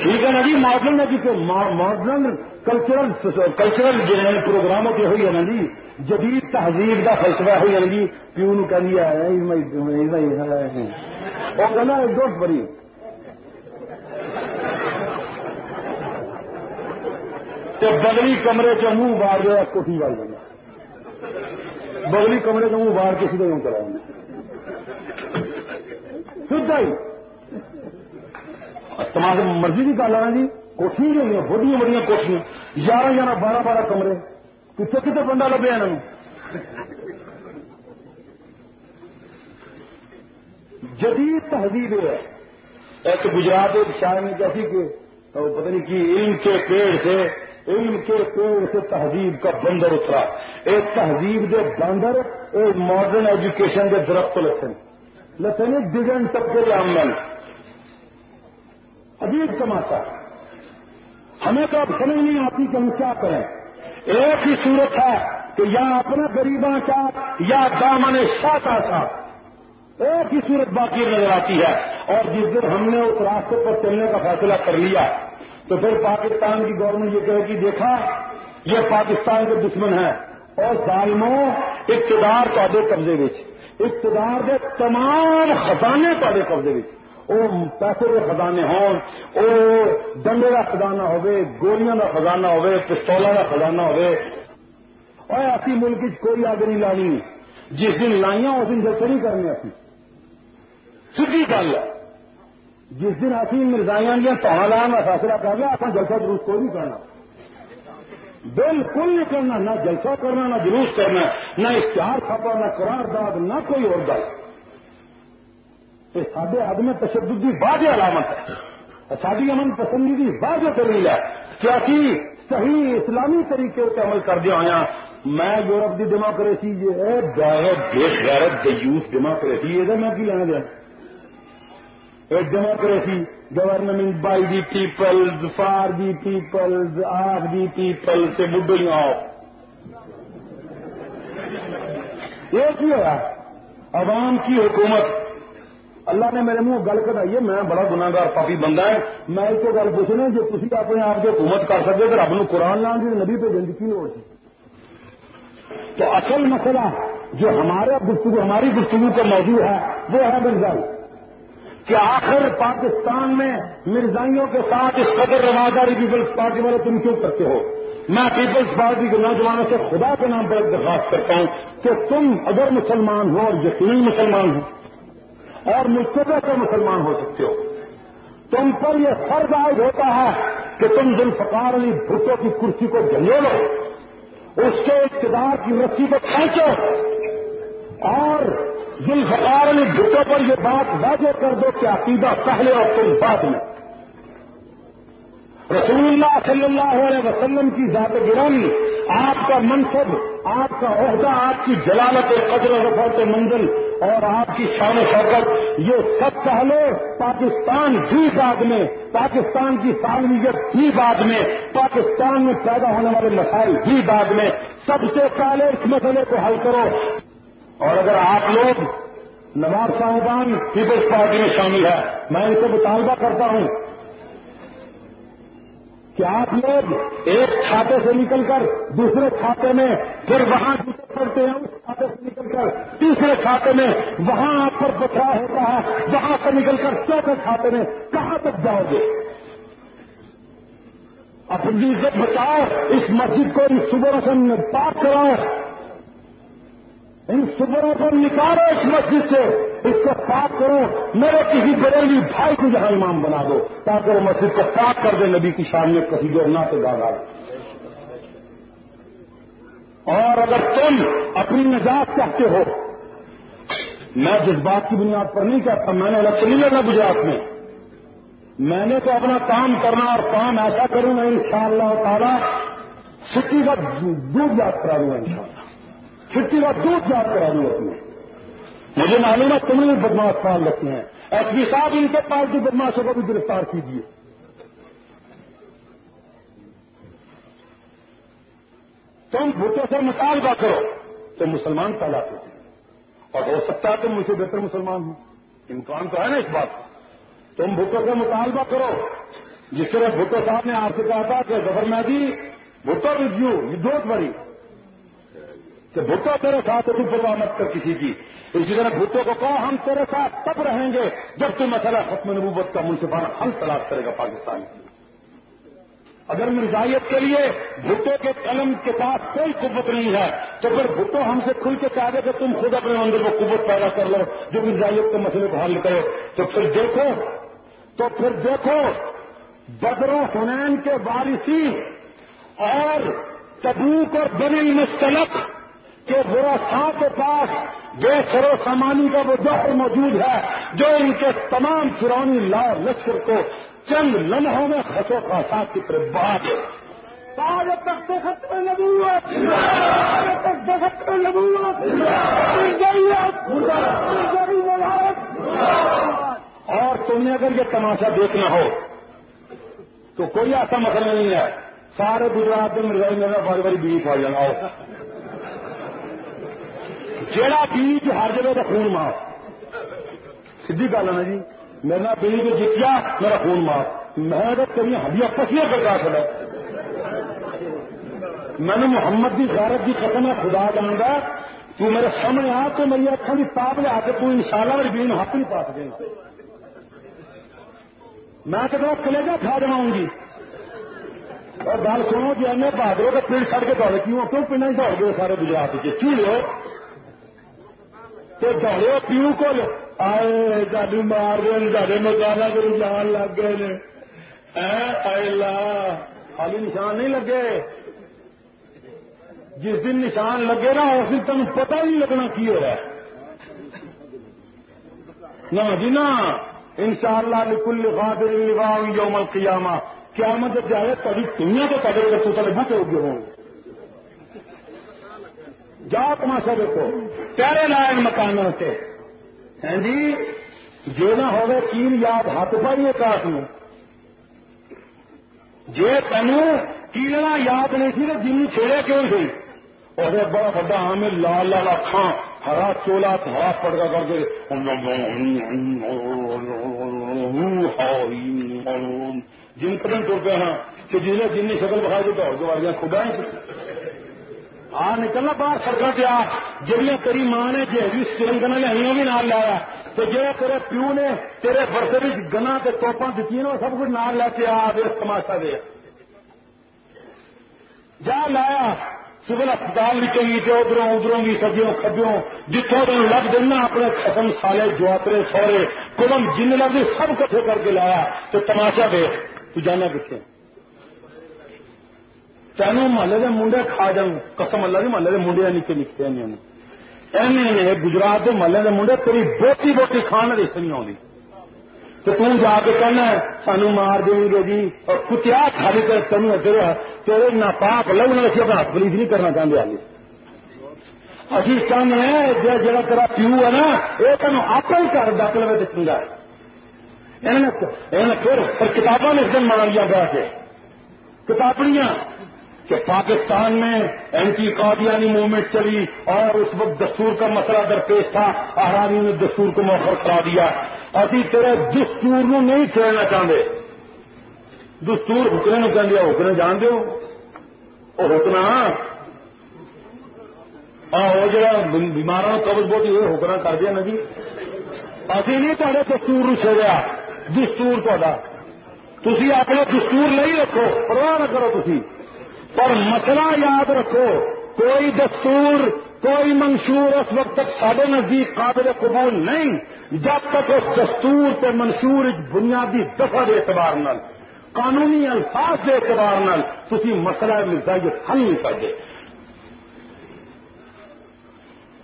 ٹھیک ہے نا جی modern education modern cultural cultural پروگراموں کے ہوئی ہے نا جی۔ جدید تہذیب کا فلسفہ ہوئی ہے نا جی۔ پیو نو کہ وہ کہنا ڈوٹ بری بگلی کمرے چ منہ بار جو کوٹھی وال بگلی کمرے چ منہ بار کسی کو یوں کرائیں سیدھا ہی۔ تمہاری مرضی کی گل ہے جی کوٹھی جو بڑی بڑی کوٹیاں گیارہ گیارہ بارہ بارہ کمرے۔ کتنے کتنے بندہ لبے انہوں جدید تہذیب ہے۔ ایک گجرات ایک شاعر نے کیسی کہ پتہ نہیں کی علم کے پیڑ سے علم کے پیڑ سے تہذیب کا بندر اترا۔ ایک تہذیب کے بندر، ایک ماڈرن ایجوکیشن کے درخت لکھن لکھن ڈیزائن طبقے آمدن عجیب تماشا۔ ہمیں تو اب سمجھ نہیں آتی کہ ہم کیا کریں۔ ایک ہی صورت ہے کہ یا اپنا غریباں کا یا دامن شاہ کا ایک ہی صورت باقی نظر آتی ہے۔ اور جس دن ہم نے اس راستے پر چلنے کا فیصلہ کر لیا، تو پھر پاکستان کی گورنمنٹ یہ کہے کہ دیکھا، یہ پاکستان کے دشمن ہیں۔ اور ظالموں، اقتدار تے قبضے اقتدار کے تمام خزانے تے قبضے وہ پیسے کے خزانے ہون وہ ڈنڈے کا خزانہ ہوے گولیاں کا خزانہ ہوے پستولوں کا خزانہ ہوے اور ایسی ملک کوئی آگ نہیں۔ لانی جس دن لائیاں، اس دن جلسے نہیں کرنے اسی۔ سیدھی گل ہے۔ جس دن اسی مرزائیاں دیا تہا لان کا فیصلہ کر لیا اپنا جلسہ جلوس کوئی نہیں کرنا۔ بالکل نہیں کرنا، نہ جلسہ کرنا، نہ جلوس کرنا، نہ اشتہار چھاپا، نہ قرارداد نہ کوئی اور گل یہ سارے عدم تشدد کی واضح علامت ہے۔ ساری امن پسندی کی واضح دلیل ہے۔ کیا کہ صحیح اسلامی طریقے سے عمل کر دیا ہوا میں یورپ کی ڈیموکریسی، یہ غیرت دیوس ڈیموکریسی، یہ میں کی لینا دیا democracy government by the peoples for the peoples of the people سے بڈی آؤ یہ کی ہوا عوام کی حکومت اللہ نے میرے منہ گل کرائی ہے میں بڑا گناگار پاپی بندہ ہے میں ایک گل پوچھنا جو تھی اپنے آپ کی حکومت کر سکتے تو رب نو قرآن لان کی نبی پہ زندگی کی لوڑ تو اصل مسئلہ جو ہمارے گفتگو ہماری گفتگو کا موضوع ہے وہ ہے مرزائی کہ آخر پاکستان میں مرزائیوں کے ساتھ اس قدر رواداری پیپلز پارٹی والے تم کیوں کرتے ہو؟ میں پیپلز پارٹی کے نوجوانوں سے خدا کے نام پر درخواست کرتا ہوں کہ تم اگر مسلمان ہو اور یقینی مسلمان ہو اور مستقبل کا مسلمان ہو سکتے ہو، تم پر یہ فرض عائد ہوتا ہے کہ تم ذوالفقار علی بھٹو کی کرسی کو جھنجھولو اس کے اقتدار کی رسی کو کھینچو اور جن فکار نے بھٹوں پر یہ بات واضح کر دو کہ عقیدہ پہلے اور تم بعد میں۔ رسول اللہ صلی اللہ علیہ وسلم کی ذات گرامی، آپ کا منصب، آپ کا عہدہ، آپ کی جلالت قدر رفت منزل اور آپ کی شان و شوکت، یہ سب پہلے پاکستان بھی بعد میں، پاکستان کی سالمیت بھی بعد میں، پاکستان میں پیدا ہونے والے مسائل بھی بعد میں۔ سب سے پہلے اس مسئلے کو حل کرو۔ اور اگر آپ لوگ نواب صاحبان پیپلز پارٹی میں شامل ہے میں ان سے مطالبہ کرتا ہوں کہ آپ لوگ ایک چھاتے سے نکل کر دوسرے کھاتے میں پھر وہاں جوتے پڑتے ہیں، اس کھاتے سے نکل کر تیسرے کھاتے میں وہاں آپ پر بچاؤ ہوتا ہے، وہاں سے نکل کر چوتھے کھاتے میں کہاں تک جاؤ گے؟ اپنی عزت بچاؤ، اس مسجد کو ان صبح سے پاک کراؤ ان صبروں کو نکالو اس مسجد سے۔ اس کو پاک کرو۔ میرے کسی بریلی بھائی کو جہاں امام بنا دو۔ تاکہ وہ مسجد کو پاک کر دے نبی کی شان میں کسی جو نہ تو گاگا اور اگر تم اپنی نجات چاہتے ہو، میں جس بات کی بنیاد پر نہیں کہتا میں نے الگ نہیں لینا گجرات میں۔ میں نے تو اپنا کام کرنا اور کام ایسا کروں گا ان شاء اللہ تعالیٰ چھٹی کا دودھ یاد کرا دوں گا ان شاء اللہ چھٹی کا دودھ یاد کرا دوں اپنے مجھے معلوم ہے تمہیں بدماش پال رکھتے ہیں۔ ایس پی صاحب ان کے پارٹی بدماشوں کو بھی گرفتار کیجیے۔ تم بھٹو سے مطالبہ کرو تو مسلمان پیدا کرتے ہیں۔ اور ہو سکتا ہے تم مجھے بہتر مسلمان ہوں امکان تو ہے نا اس بات۔ تم بھٹو سے مطالبہ کرو۔ جس طرح بھٹو صاحب نے آپ سے کہا تھا کہ گبر میں بھٹو ریویو یہ دوست بڑی۔ کہ بھٹو تیرے ساتھ تو پرواہ مت کر کسی کی۔ اسی طرح بھٹو کو کہو، ہم تیرے ساتھ تب رہیں گے جب تو مسئلہ ختم نبوت کا منصفانہ حل تلاش کرے گا پاکستان۔ کی اگر مرزائیت کے لیے بھٹو کے قلم کے پاس کوئی قوت نہیں ہے، تو پھر بھٹو ہم سے کھل کے چاہ دے کہ تم خود اپنے اندر کو قوت پیدا کر لو، جو مرزائیت کے مسئلے کو حل کرو تو پھر دیکھو، تو پھر دیکھو، بدر حنین کے وارثی اور تبوک اور بنی مستلق کہ برا کے پاس بے سرو سامانی کا وہ جوہر موجود ہے جو ان کے تمام فرونی لا لشکر کو چند لمحوں میں خطوں کا ساتھ کی طرف بات تک ختم نبوت۔ تک ختم نبوت۔ اور تم نے اگر یہ تماشا دیکھنا ہو تو کوئی ایسا مسئلہ نہیں ہے۔ سارے گجرات میں مرزائی میرا بڑی بڑی بیس آ جانا جیڑا بیج ہر جگہ کا خون معاف سی گل ہے نا جی؟ میرا بیج جتیا میرا خون معاف میں تو کبھی ہڈیا پسیاں کرتا چلا میں نے محمد کی غیرت کی قسم ہے، خدا جانا تو میرے سامنے آ تو میری اکھان کی تاپ لیا کے تو ان شاء اللہ میری بیج ہاتھ نہیں پا سکے گا۔ میں تو کلیجا کھا جاؤں گی جی۔ اور گل سنو جی ایم اے بہادروں کا پیڑ چڑھ کے دوڑے کیوں؟ کیوں پنڈ دوڑ گئے سارے گجرات کے چیڑو تو دوڑے پیو کو آئے جادو مار رہے جاڈے مکانا کو نشان لگ گئے نے۔ خالی نشان نہیں لگے۔ جس دن نشان لگے نا، اس دن تمہیں پتا نہیں لگنا کی ہو رہا ہے۔ نہ جی نا ان شاء اللہ نکل فادر یوم القیامہ۔ قیامت جب جائے تبھی دنیا تو قدر کر تو تھے بوٹے ہوں؟ گے جاؤ تماشا دیکھو پیارے لائن مکانوں سے ہیں جی جو نہ ہوگا کیل یاد ہاتھ پائیے کاس میں۔ جی تینو کیلنا یاد نہیں سی تو جن چھیڑے کیوں سی اور بڑا بڑا ہم لال لال اکھان ہرا چولا ہرا پڑکا کر کے۔ جن قدم تر پہ ہاں کہ جنہیں جن شکل بکھا کے دوڑ کے بڑھ گیا خدا ہی آ نکلنا باہر سڑکوں سے آ. جہیا تیری ماں نے جی بھی تلنگنا لیا بھی نال لایا. تو جی تیرے پیو نے تیرے برسے بھی گنا کے توپا دیتی سب کچھ نال لے کے آ دے تماشا دے. جا لایا. سول ہسپتال بھی چنگی تو ادھر ادھروں بھی سبزیوں کبیوں جتوں تین لگ دینا اپنے ختم سالے جواترے سورے، کلم جن لگ سب کٹھے کر کے لایا. تو تماشا دے، تو جانا کتنے تینوں محلے کے منڈے کھا جان، قسم اللہ کے محلے کے منڈے نکے نکتے ایویں نے گجرات کے محلے کے منڈے تیری بوٹی بوٹی کھان رس نہیں آتی تو تم جا کے کہنا سانو مار دیں گے جی۔ اور کتیا خالی کر تین تیرے ناپاک لگ اسی اپنا پلیز نہیں کرنا چاہتے آگے اسی چاہتے ہیں جا تیرا پیو ہے نا یہ تین آپ ہی کر ڈک لو تو چنگا پھر کتاباں اس دن مان لیا گیا کہ کتابڑیاں کہ پاکستان میں اینٹی قادیانی موومنٹ چلی اور اس وقت دستور کا مسئلہ درپیش تھا آرانی نے دستور کو موخر کرا دیا۔ ابھی تیرے دستور نو نہیں چھیڑنا چاہتے۔ دستور حکنے نو کہ حکنے جان دو وہ حکنا وہ جا بیمار قبض بہت یہ حکنا کر دیا نا جی ابھی نہیں تے دستور نو دستور تا تھی اپنے دستور نہیں رکھو، پرواہ نہ کرو تھی پر مسئلہ یاد رکھو، کوئی دستور، کوئی منشور اس وقت تک سارے نزدیک قابل قبول نہیں، جب تک اس دستور کے منشور بنیادی دفعہ اعتبار نال، قانونی الفاظ کے اعتبار نال تھی مسئلہ ملتا یہ حل نہیں کرتے۔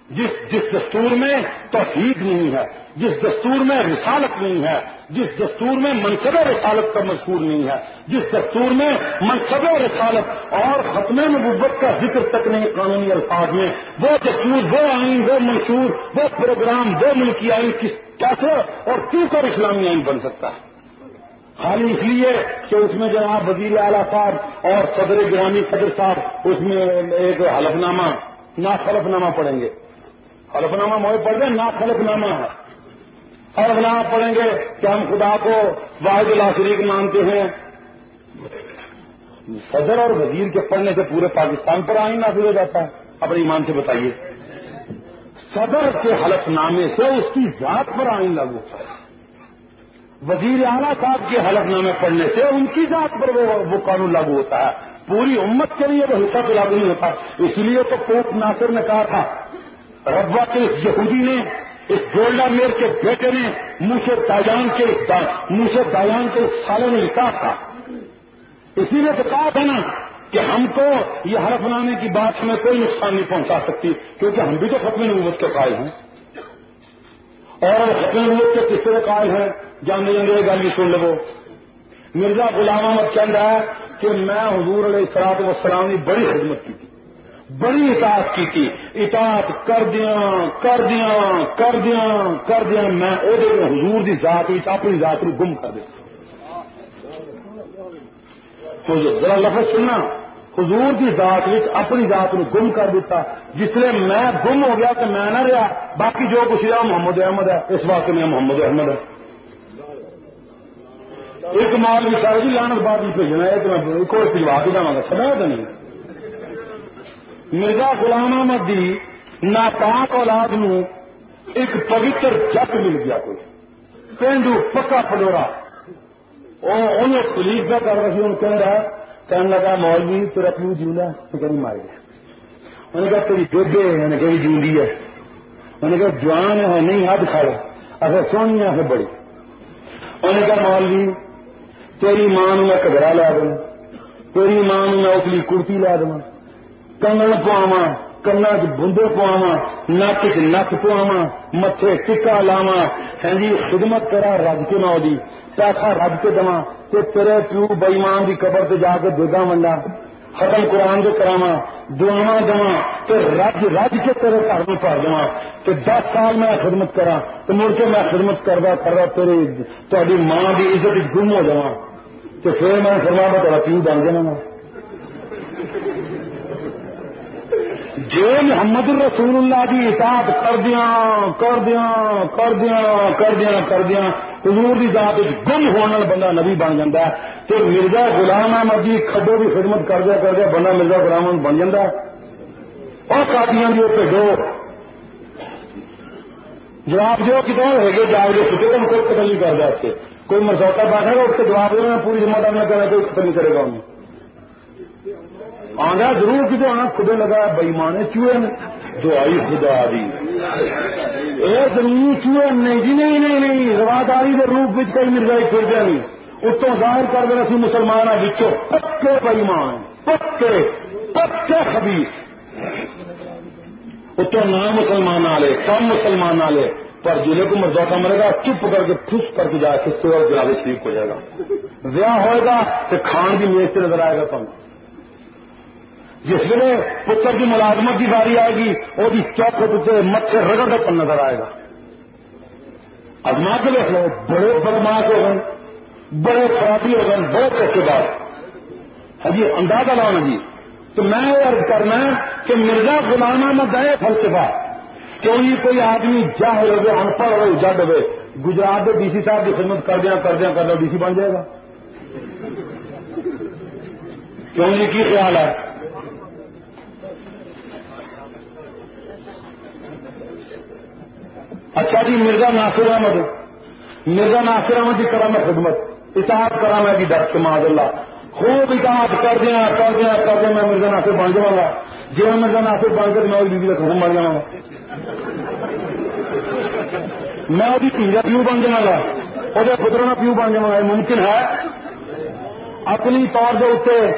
جس جس دستور میں توحید نہیں ہے، جس دستور میں رسالت نہیں ہے، جس دستور میں منصب رسالت کا مشہور نہیں ہے، جس دستور میں منصب رسالت اور ختم نبوت کا ذکر تک نہیں، قانونی الفاظ میں، وہ دستور، وہ آئین، وہ منشور، وہ پروگرام، وہ ملکی آئین کس کیسے اور کیوں کر اسلامی آئین بن سکتا ہے؟ خالی اس لیے کہ اس میں جناب وزیر اعلیٰ صاحب اور صدر گرامی صدر صاحب، اس میں ایک حلف نامہ نا خلف نامہ پڑھیں گے۔ حلف نامہ موئے پڑھ دیں نا خلف نامہ ہے۔ اور نام پڑھیں گے کہ ہم خدا کو واحد اللہ شریک مانتے ہیں۔ صدر اور وزیر کے پڑھنے سے پورے پاکستان پر آئین نافذ ہو جاتا ہے۔ اپنے ایمان سے بتائیے۔ صدر کے حلف نامے سے اس کی ذات پر آئین لاگو ہوتا ہے۔ وزیر اعلیٰ صاحب کے حلف نامے پڑھنے سے ان کی ذات پر وہ قانون لاگو ہوتا ہے۔ پوری امت کے لیے وہ حصہ تو لاگو نہیں ہوتا۔ اس لیے تو کوٹ ناصر نے کہا تھا ربا کے اس یہودی نے، اس گولڈا میر کے بیٹے نے منہ سے دایان کے منہ سے دایان کے سالے نے لکھا تھا۔ اسی لیے تو کہا تھا نا کہ ہم کو یہ حرف لانے کی بات ہمیں کوئی نقصان نہیں پہنچا سکتی، کیونکہ ہم بھی تو ختم نبوت کے قائل ہیں۔ اور ختم نبوت کے کس طرح قائل ہیں، جان جانے گل بھی سن لو۔ مرزا غلام احمد کہہ رہا ہے کہ میں حضور علیہ السلاط وسلام کی بڑی خدمت کی تھی۔ بڑی اطاعت کی تھی۔ اطاعت کر دیا کر دیا کر دیا کر دیا میں حضور دی ذات اپنی ذات کو گم کر دیا تو ذرا لفظ سننا۔ حضور دی ذات اپنی ذات کو گم کر دیتا جس میں میں گم ہو گیا تو میں نہ رہا۔ باقی جو کچھ رہا، محمد احمد ہے۔ اس وقت میں محمد احمد ہے۔ ایک مال بھی سارے جی لانت بعد ہی بھیجنا ہے تو میں کوئی پجوا کے جانا گا، سمجھا تو نہیں۔ مرزا غلام احمد دی ناپاک اولاد نو ایک پوتر جگ مل گیا کوئی۔ پینڈو پکا پڈورا انہیں خلیف کا کر رہی ان کہہ رہا کہنے لگا، مولوی، تیرا پیو جیونا تو کہیں مار گیا انہوں نے کہا، تیری بیبے انہوں نے کہی جیوندی ہے۔ انہوں نے کہا، جوان ہے، نہیں حد کھڑا اچھا، اگر سونی ہے اچھا، بڑی۔ انہوں نے کہا، مولوی، تیری ماں میں کگڑا لا دوں، تیری ماں میں اسلی کرتی لا دوں۔ کنگن پواوا کنا چ بندے پواوا نک چ نک پواوا متے ٹکا لاوا ہاں جی خدمت کرا رج کے نو دی پیسہ رج کے دوا تے تیرے پیو بئیمان دی قبر تے جا کے دگا منڈا ختم قرآن کے کراوا دعوا دوا تے رج رج کے تیرے گھر میں پڑ دوا تے دس سال میں خدمت کرا تو مڑ کے میں خدمت کردا کردا تیری تاری ماں دی عزت گم ہو جا تو پھر میں فرما میں تیرا پیو بن جانا جو محمد الرسول اللہ کی اطاعت کر دیا کر دیا کر دیا کر دیا کر دیا حضور کی ذات گم ہونے بندہ نبی بن جاتا ہے تو مرزا غلام احمد جی کھڈو بھی خدمت کر دیا کر دیا بندہ مرزا غلام احمد بن جاتا اور کاتیاں بھی اتنے دو۔ جواب دو کتنا ہے گے جا کے سکے تو کوئی قتل نہیں کر دیا کوئی مرسوتا بیٹھا گا اس کے جواب دینا پوری جمع دار کرنا کوئی قتل نہیں کرے گا انہیں آگا ضرور کتنے آنا خدے لگا بئیمانے چوہے دعائی خدا دی۔ اے ضرور چوہے، نہیں جی نہیں نہیں نہیں۔ رواداری کے روپ میں کئی مرزائی پھر نہیں۔ اتوں ظاہر کر دینا سی مسلمان بچوں پکے بئیمان پکے پکے خبیص تو نہ مسلمان آ لے کم مسلمان آ لے پر جلے کو مرزا کا مرے گا، چپ کر کے پھس کر کے جا کے اور جلال شریف ہو جائے گا۔ ویاہ ہوئے گا تو کھان کی میز سے نظر آئے گا تم جس ویلے پتر کی ملازمت کی باری آئے گی، وہ چوک اتنے مچھر رگڑ پن نظر آئے گا۔ ازما کے دیکھ لو، بڑے بدماش ہو گئے، بڑے خرابی ہو گئے، بڑے پیسے دار ہاں جی اندازہ لاؤ جی۔ تو میں یہ عرض کرنا کہ مرزا غلامہ میں گئے فلسفہ۔ کوئی کوئی آدمی جاہر ہوگے ان پڑھ ہوئے جڈ ہوئے گجرات کے ڈی سی صاحب کی خدمت کر دیا کر دیا، کر لو ڈی سی بن جائے گا۔ کیوں جی کی خیال ہے؟ اچھا جی مرزا ناصر احمد. مرزا ناصر احمد کی کرا میں خدمت. اتحاد کرا میں کی ڈر کے معذ اللہ. خوب اتحاد کر دیا کر دیا کر دیا، میں مرزا ناصر بن جاؤں گا. جی میں مرزا ناصر بن کر میں بیوی کا خون بن جاؤں گا. میں وہ پیزا پیو بن جا گا. وہ پتر پیو بن جا ممکن ہے؟ اپنی طور کے اتنے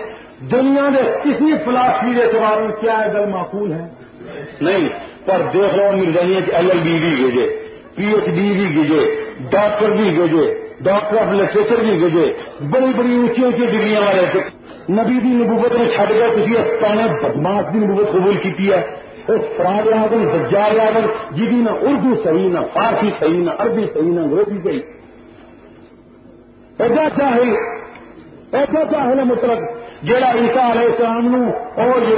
دنیا کے کسی فلاسفی کے اعتبار میں کیا گل معقول ہے؟ نہیں پر دیکھ لو مرزائیاں ایل ایل بی بھی گیجے پی ایچ ڈی بھی گیجے ڈاکٹر بھی گیجے ڈاکٹر آف لٹریچر بھی گیجے بڑی بڑی اونچی اونچی ڈگریاں والے نبی دی نبوت نے چھڈ کر کسی استعمال بدماش کی نبوت قبول کی ہے۔ فراد اعظم سجار اعظم جی نہ اردو صحیح، نہ فارسی صحیح، نہ عربی صحیح، نہ انگریزی صحیح۔ ایسا چاہے ایسا چاہے نا مطلب جہاں عیسا علیہ السلام نو اور جو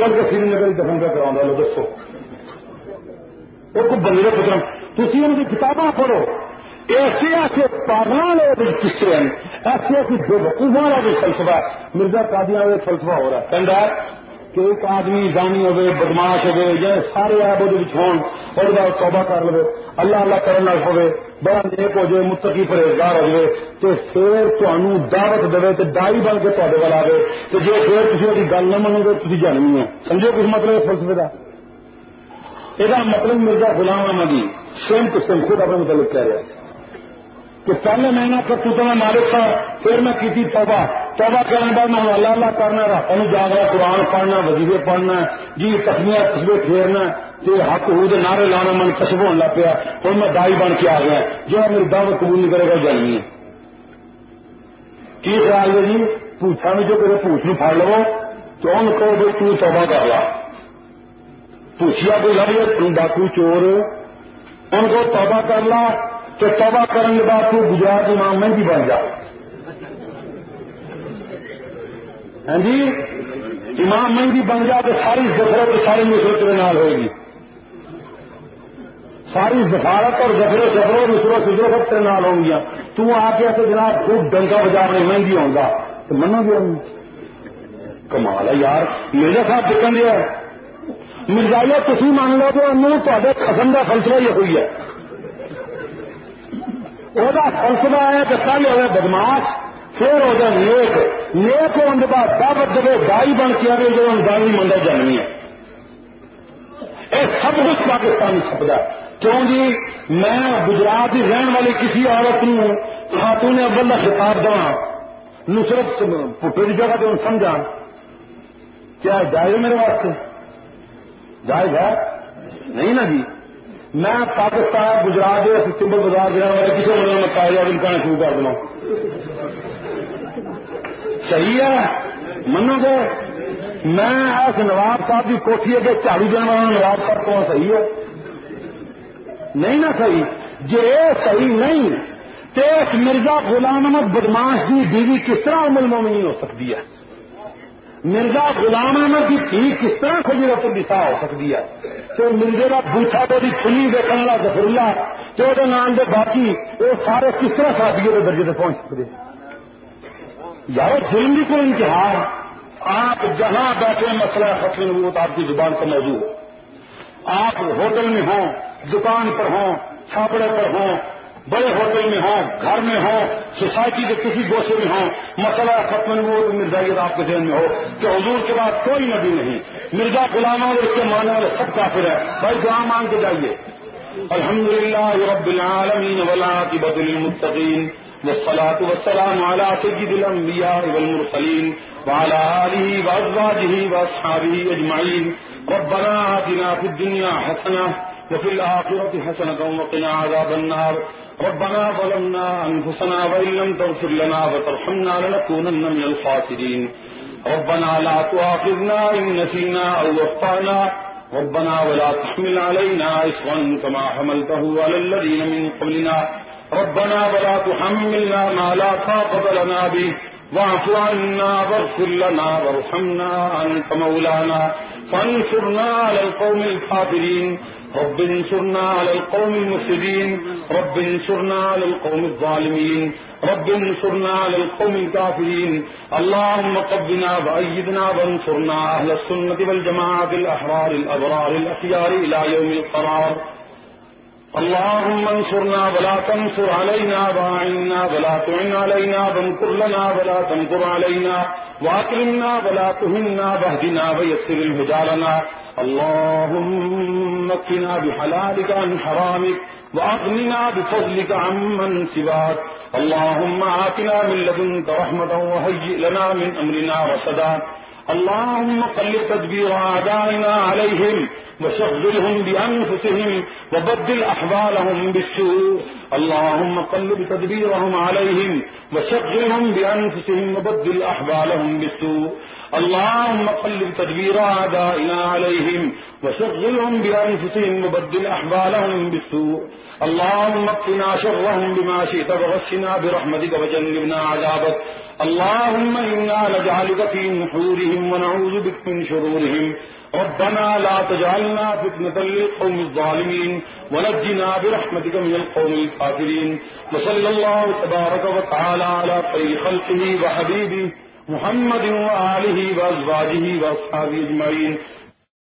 کل کے سری نگر دفن کا کرا لو دسو۔ وہ کو بندے پتر تھی ان کی کتاباں پڑھو۔ ایسے ایسے پاگل قصے ہیں ایسے ایسی بے وقوفوں والا بھی فلسفہ۔ مرزا قادیاں فلسفہ ہو رہا ہے۔ کہ ایک آدمی دانی ہوئے بدماش ہوئے یا سارے ایپ وہ توبہ کر لو۔ اللہ اللہ کرنے لگ بڑا نیک ہو جائے، متقی پرہیزگار ہو جائے۔ تو پھر تمہوں دعوت دے تو ڈائی بن کے تے والا آئے تو جی پھر تھی وہ گل نہ منو گے تھی جاننی ہے سمجھو کچھ مطلب فلسفے کا یہ مطلب Mirza Ghulam Ahmad same to same خود اپنے متعلق کہہ رہا ہے کہ پہلے مہینہ تک تو میں مالک تھا، پھر میں کی تھی توبہ؟ توبہ کرنے بعد میں اللہ اللہ کرنا رہا۔ یعنی انہوں جاگا قرآن پڑھنا وزیرے پڑھنا جی تخمیاں تصویر پھیرنا تو حق ہو نعرے لانا من کسب ہونے لگ پیا ہوں میں دائی بن کے آ گیا۔ جو میری دعوت قبول نہیں کرے گا جانی ہے۔ کی خیال ہے جی؟ پوچھا میں جو کہ پوچھ نو پڑ لو۔ تو ان کو بھائی توبہ کر لا پوچھیا کوئی لگے ڈاکو چور ان کو توبہ کر لا، تو توبہ کرنے کے بعد تو گجرات امام مہنگی بن جا۔ ہاں جی؟ امام مہنگی بن جا تو ساری زفرت ساری نصرت کے نال ہوئے گی۔ ساری زفارت اور زفر سفر نسرو سجرو سب تیرے نال ہوں گیا تو آ کے جناب خوب ڈنکا بجا رہے مہنگی ہوں گا۔ تو منو گے کمال ہے یار میرے ساتھ دکھن دیا مرزائیہ تھی مان لو تو انہوں تے خسم کا فلسفہ یہ ہوئی ہے۔ وہ فلسفہ ہے کہ پہلے ہوئے بدماش، پھر ہو جائے نیک۔ نیک ہونے کے بعد دعوت دے گائی بن کے آئے جو گائی منڈا جانی ہے۔ یہ سب کچھ پاکستانی چھپتا کیوں جی؟ میں گجرات کی رہن والی کسی عورت نو خاتون اول کا خطاب دوا نصرت پٹے کی جگہ تو سمجھا کیا جائز میرے واسطے؟ جائز ہے؟ نہیں نا جی۔ میں پاکستان، گجرات سمبل بازار جانا والے کسی بندے میں کاغذات نکالنا شروع کر دوں۔ صحیح ہے؟ منو گے؟ میں اس نواب صاحب کی کوٹھی اگے جھاڑو دینے والا نواب صاحب کو صحیح ہے؟ نہیں نا صحیح۔ جی صحیح نہیں تو مرزا غلام احمد بدماش کی بیوی کس طرح عمل مومنی ہو سکتی ہے؟ مرزا غلام احمد کی تھی کس طرح خجرت السا ہو سکتی ہے؟ تو مرزے کا بوٹا تو چھلی دیکھنے والا ظفر اللہ تو وہ نام دے باقی، وہ سارے کس طرح شادی کے درجے تک پہنچ سکتے؟ یار ظلم بھی کوئی انتہا آپ جہاں بیٹھے مسئلہ فصل نبوت آپ کی زبان کا موضوع آپ ہوٹل میں ہوں، دکان پر ہوں، چھاپڑے پر ہوں بڑے ہوٹل میں ہوں، گھر میں ہوں، سوسائٹی کے کسی گوشے میں ہوں، مسئلہ ختم وہ مرزائیت آپ کے ذہن میں ہو کہ حضور کے بعد کوئی نبی نہیں۔ مرزا غلام اور اس کے ماننے والے سب کافر ہیں۔ بھائی دعا مانگ کے جائیے۔ الحمد لله رب العالمين والعاقبة للمتقين والصلاة والسلام على سيد الأنبياء والمرسلين وعلى آله وأزواجه وأصحابه أجمعين ربنا آتنا في الدنيا حسنة وفي الآخرة حسنة وقنا عذاب النار. ربنا ظلمنا أنفسنا وإن لم تغفر لنا وترحمنا لنكونن من الخاسرين. ربنا لا تؤاخذنا إن نسينا أو أخطأنا. ربنا ولا تحمل علينا إصرا كما حملته على الذين من قبلنا. ربنا ولا تحملنا ما لا طاقة لنا به. واعف عنا واغفر لنا وارحمنا أنت مولانا. فانصرنا على القوم الكافرين. رب انصرنا على القوم المفسدين رب انصرنا على القوم الظالمين رب انصرنا على القوم الكافرين. اللهم قبنا وأيدنا وانصرنا أهل السنة والجماعة الأحرار الأبرار الأخيار إلى يوم القرار. اللهم انصرنا ولا تنصر علينا وأعنا ولا تعن علينا وانكر لنا ولا تنكر علينا وأكرمنا ولا تهنا واهدنا ويسر الهدى لنا. اللهم اكفنا بحلالك عن حرامك وأغننا بفضلك عمن سواك. اللهم آتنا من لدنك رحمة وهيئ لنا من أمرنا رشدا. اللهم قلب تدبير أعدائنا عليهم وشغلهم بأنفسهم وبدل أحوالهم بالسوء. اللهم قلب تدبيرهم عليهم وشغلهم بأنفسهم وبدل أحوالهم بالسوء. اللهم قلب تدبير أعدائنا عليهم وشغلهم بأنفسهم وبدل أحوالهم بالسوء. اللهم اقفنا شرهم بما شئت وغشنا برحمتك وجنبنا عذابك. اللهم إنا نجعلك في نحورهم ونعوذ بك من شرورهم. ربنا لا تجعلنا فتنة للقوم الظالمين ونجنا برحمتك من القوم الكافرين وصلى الله تبارك وتعالى على خير خلقه وحبيبه محمد وآله وأزواجه وأصحابه أجمعين.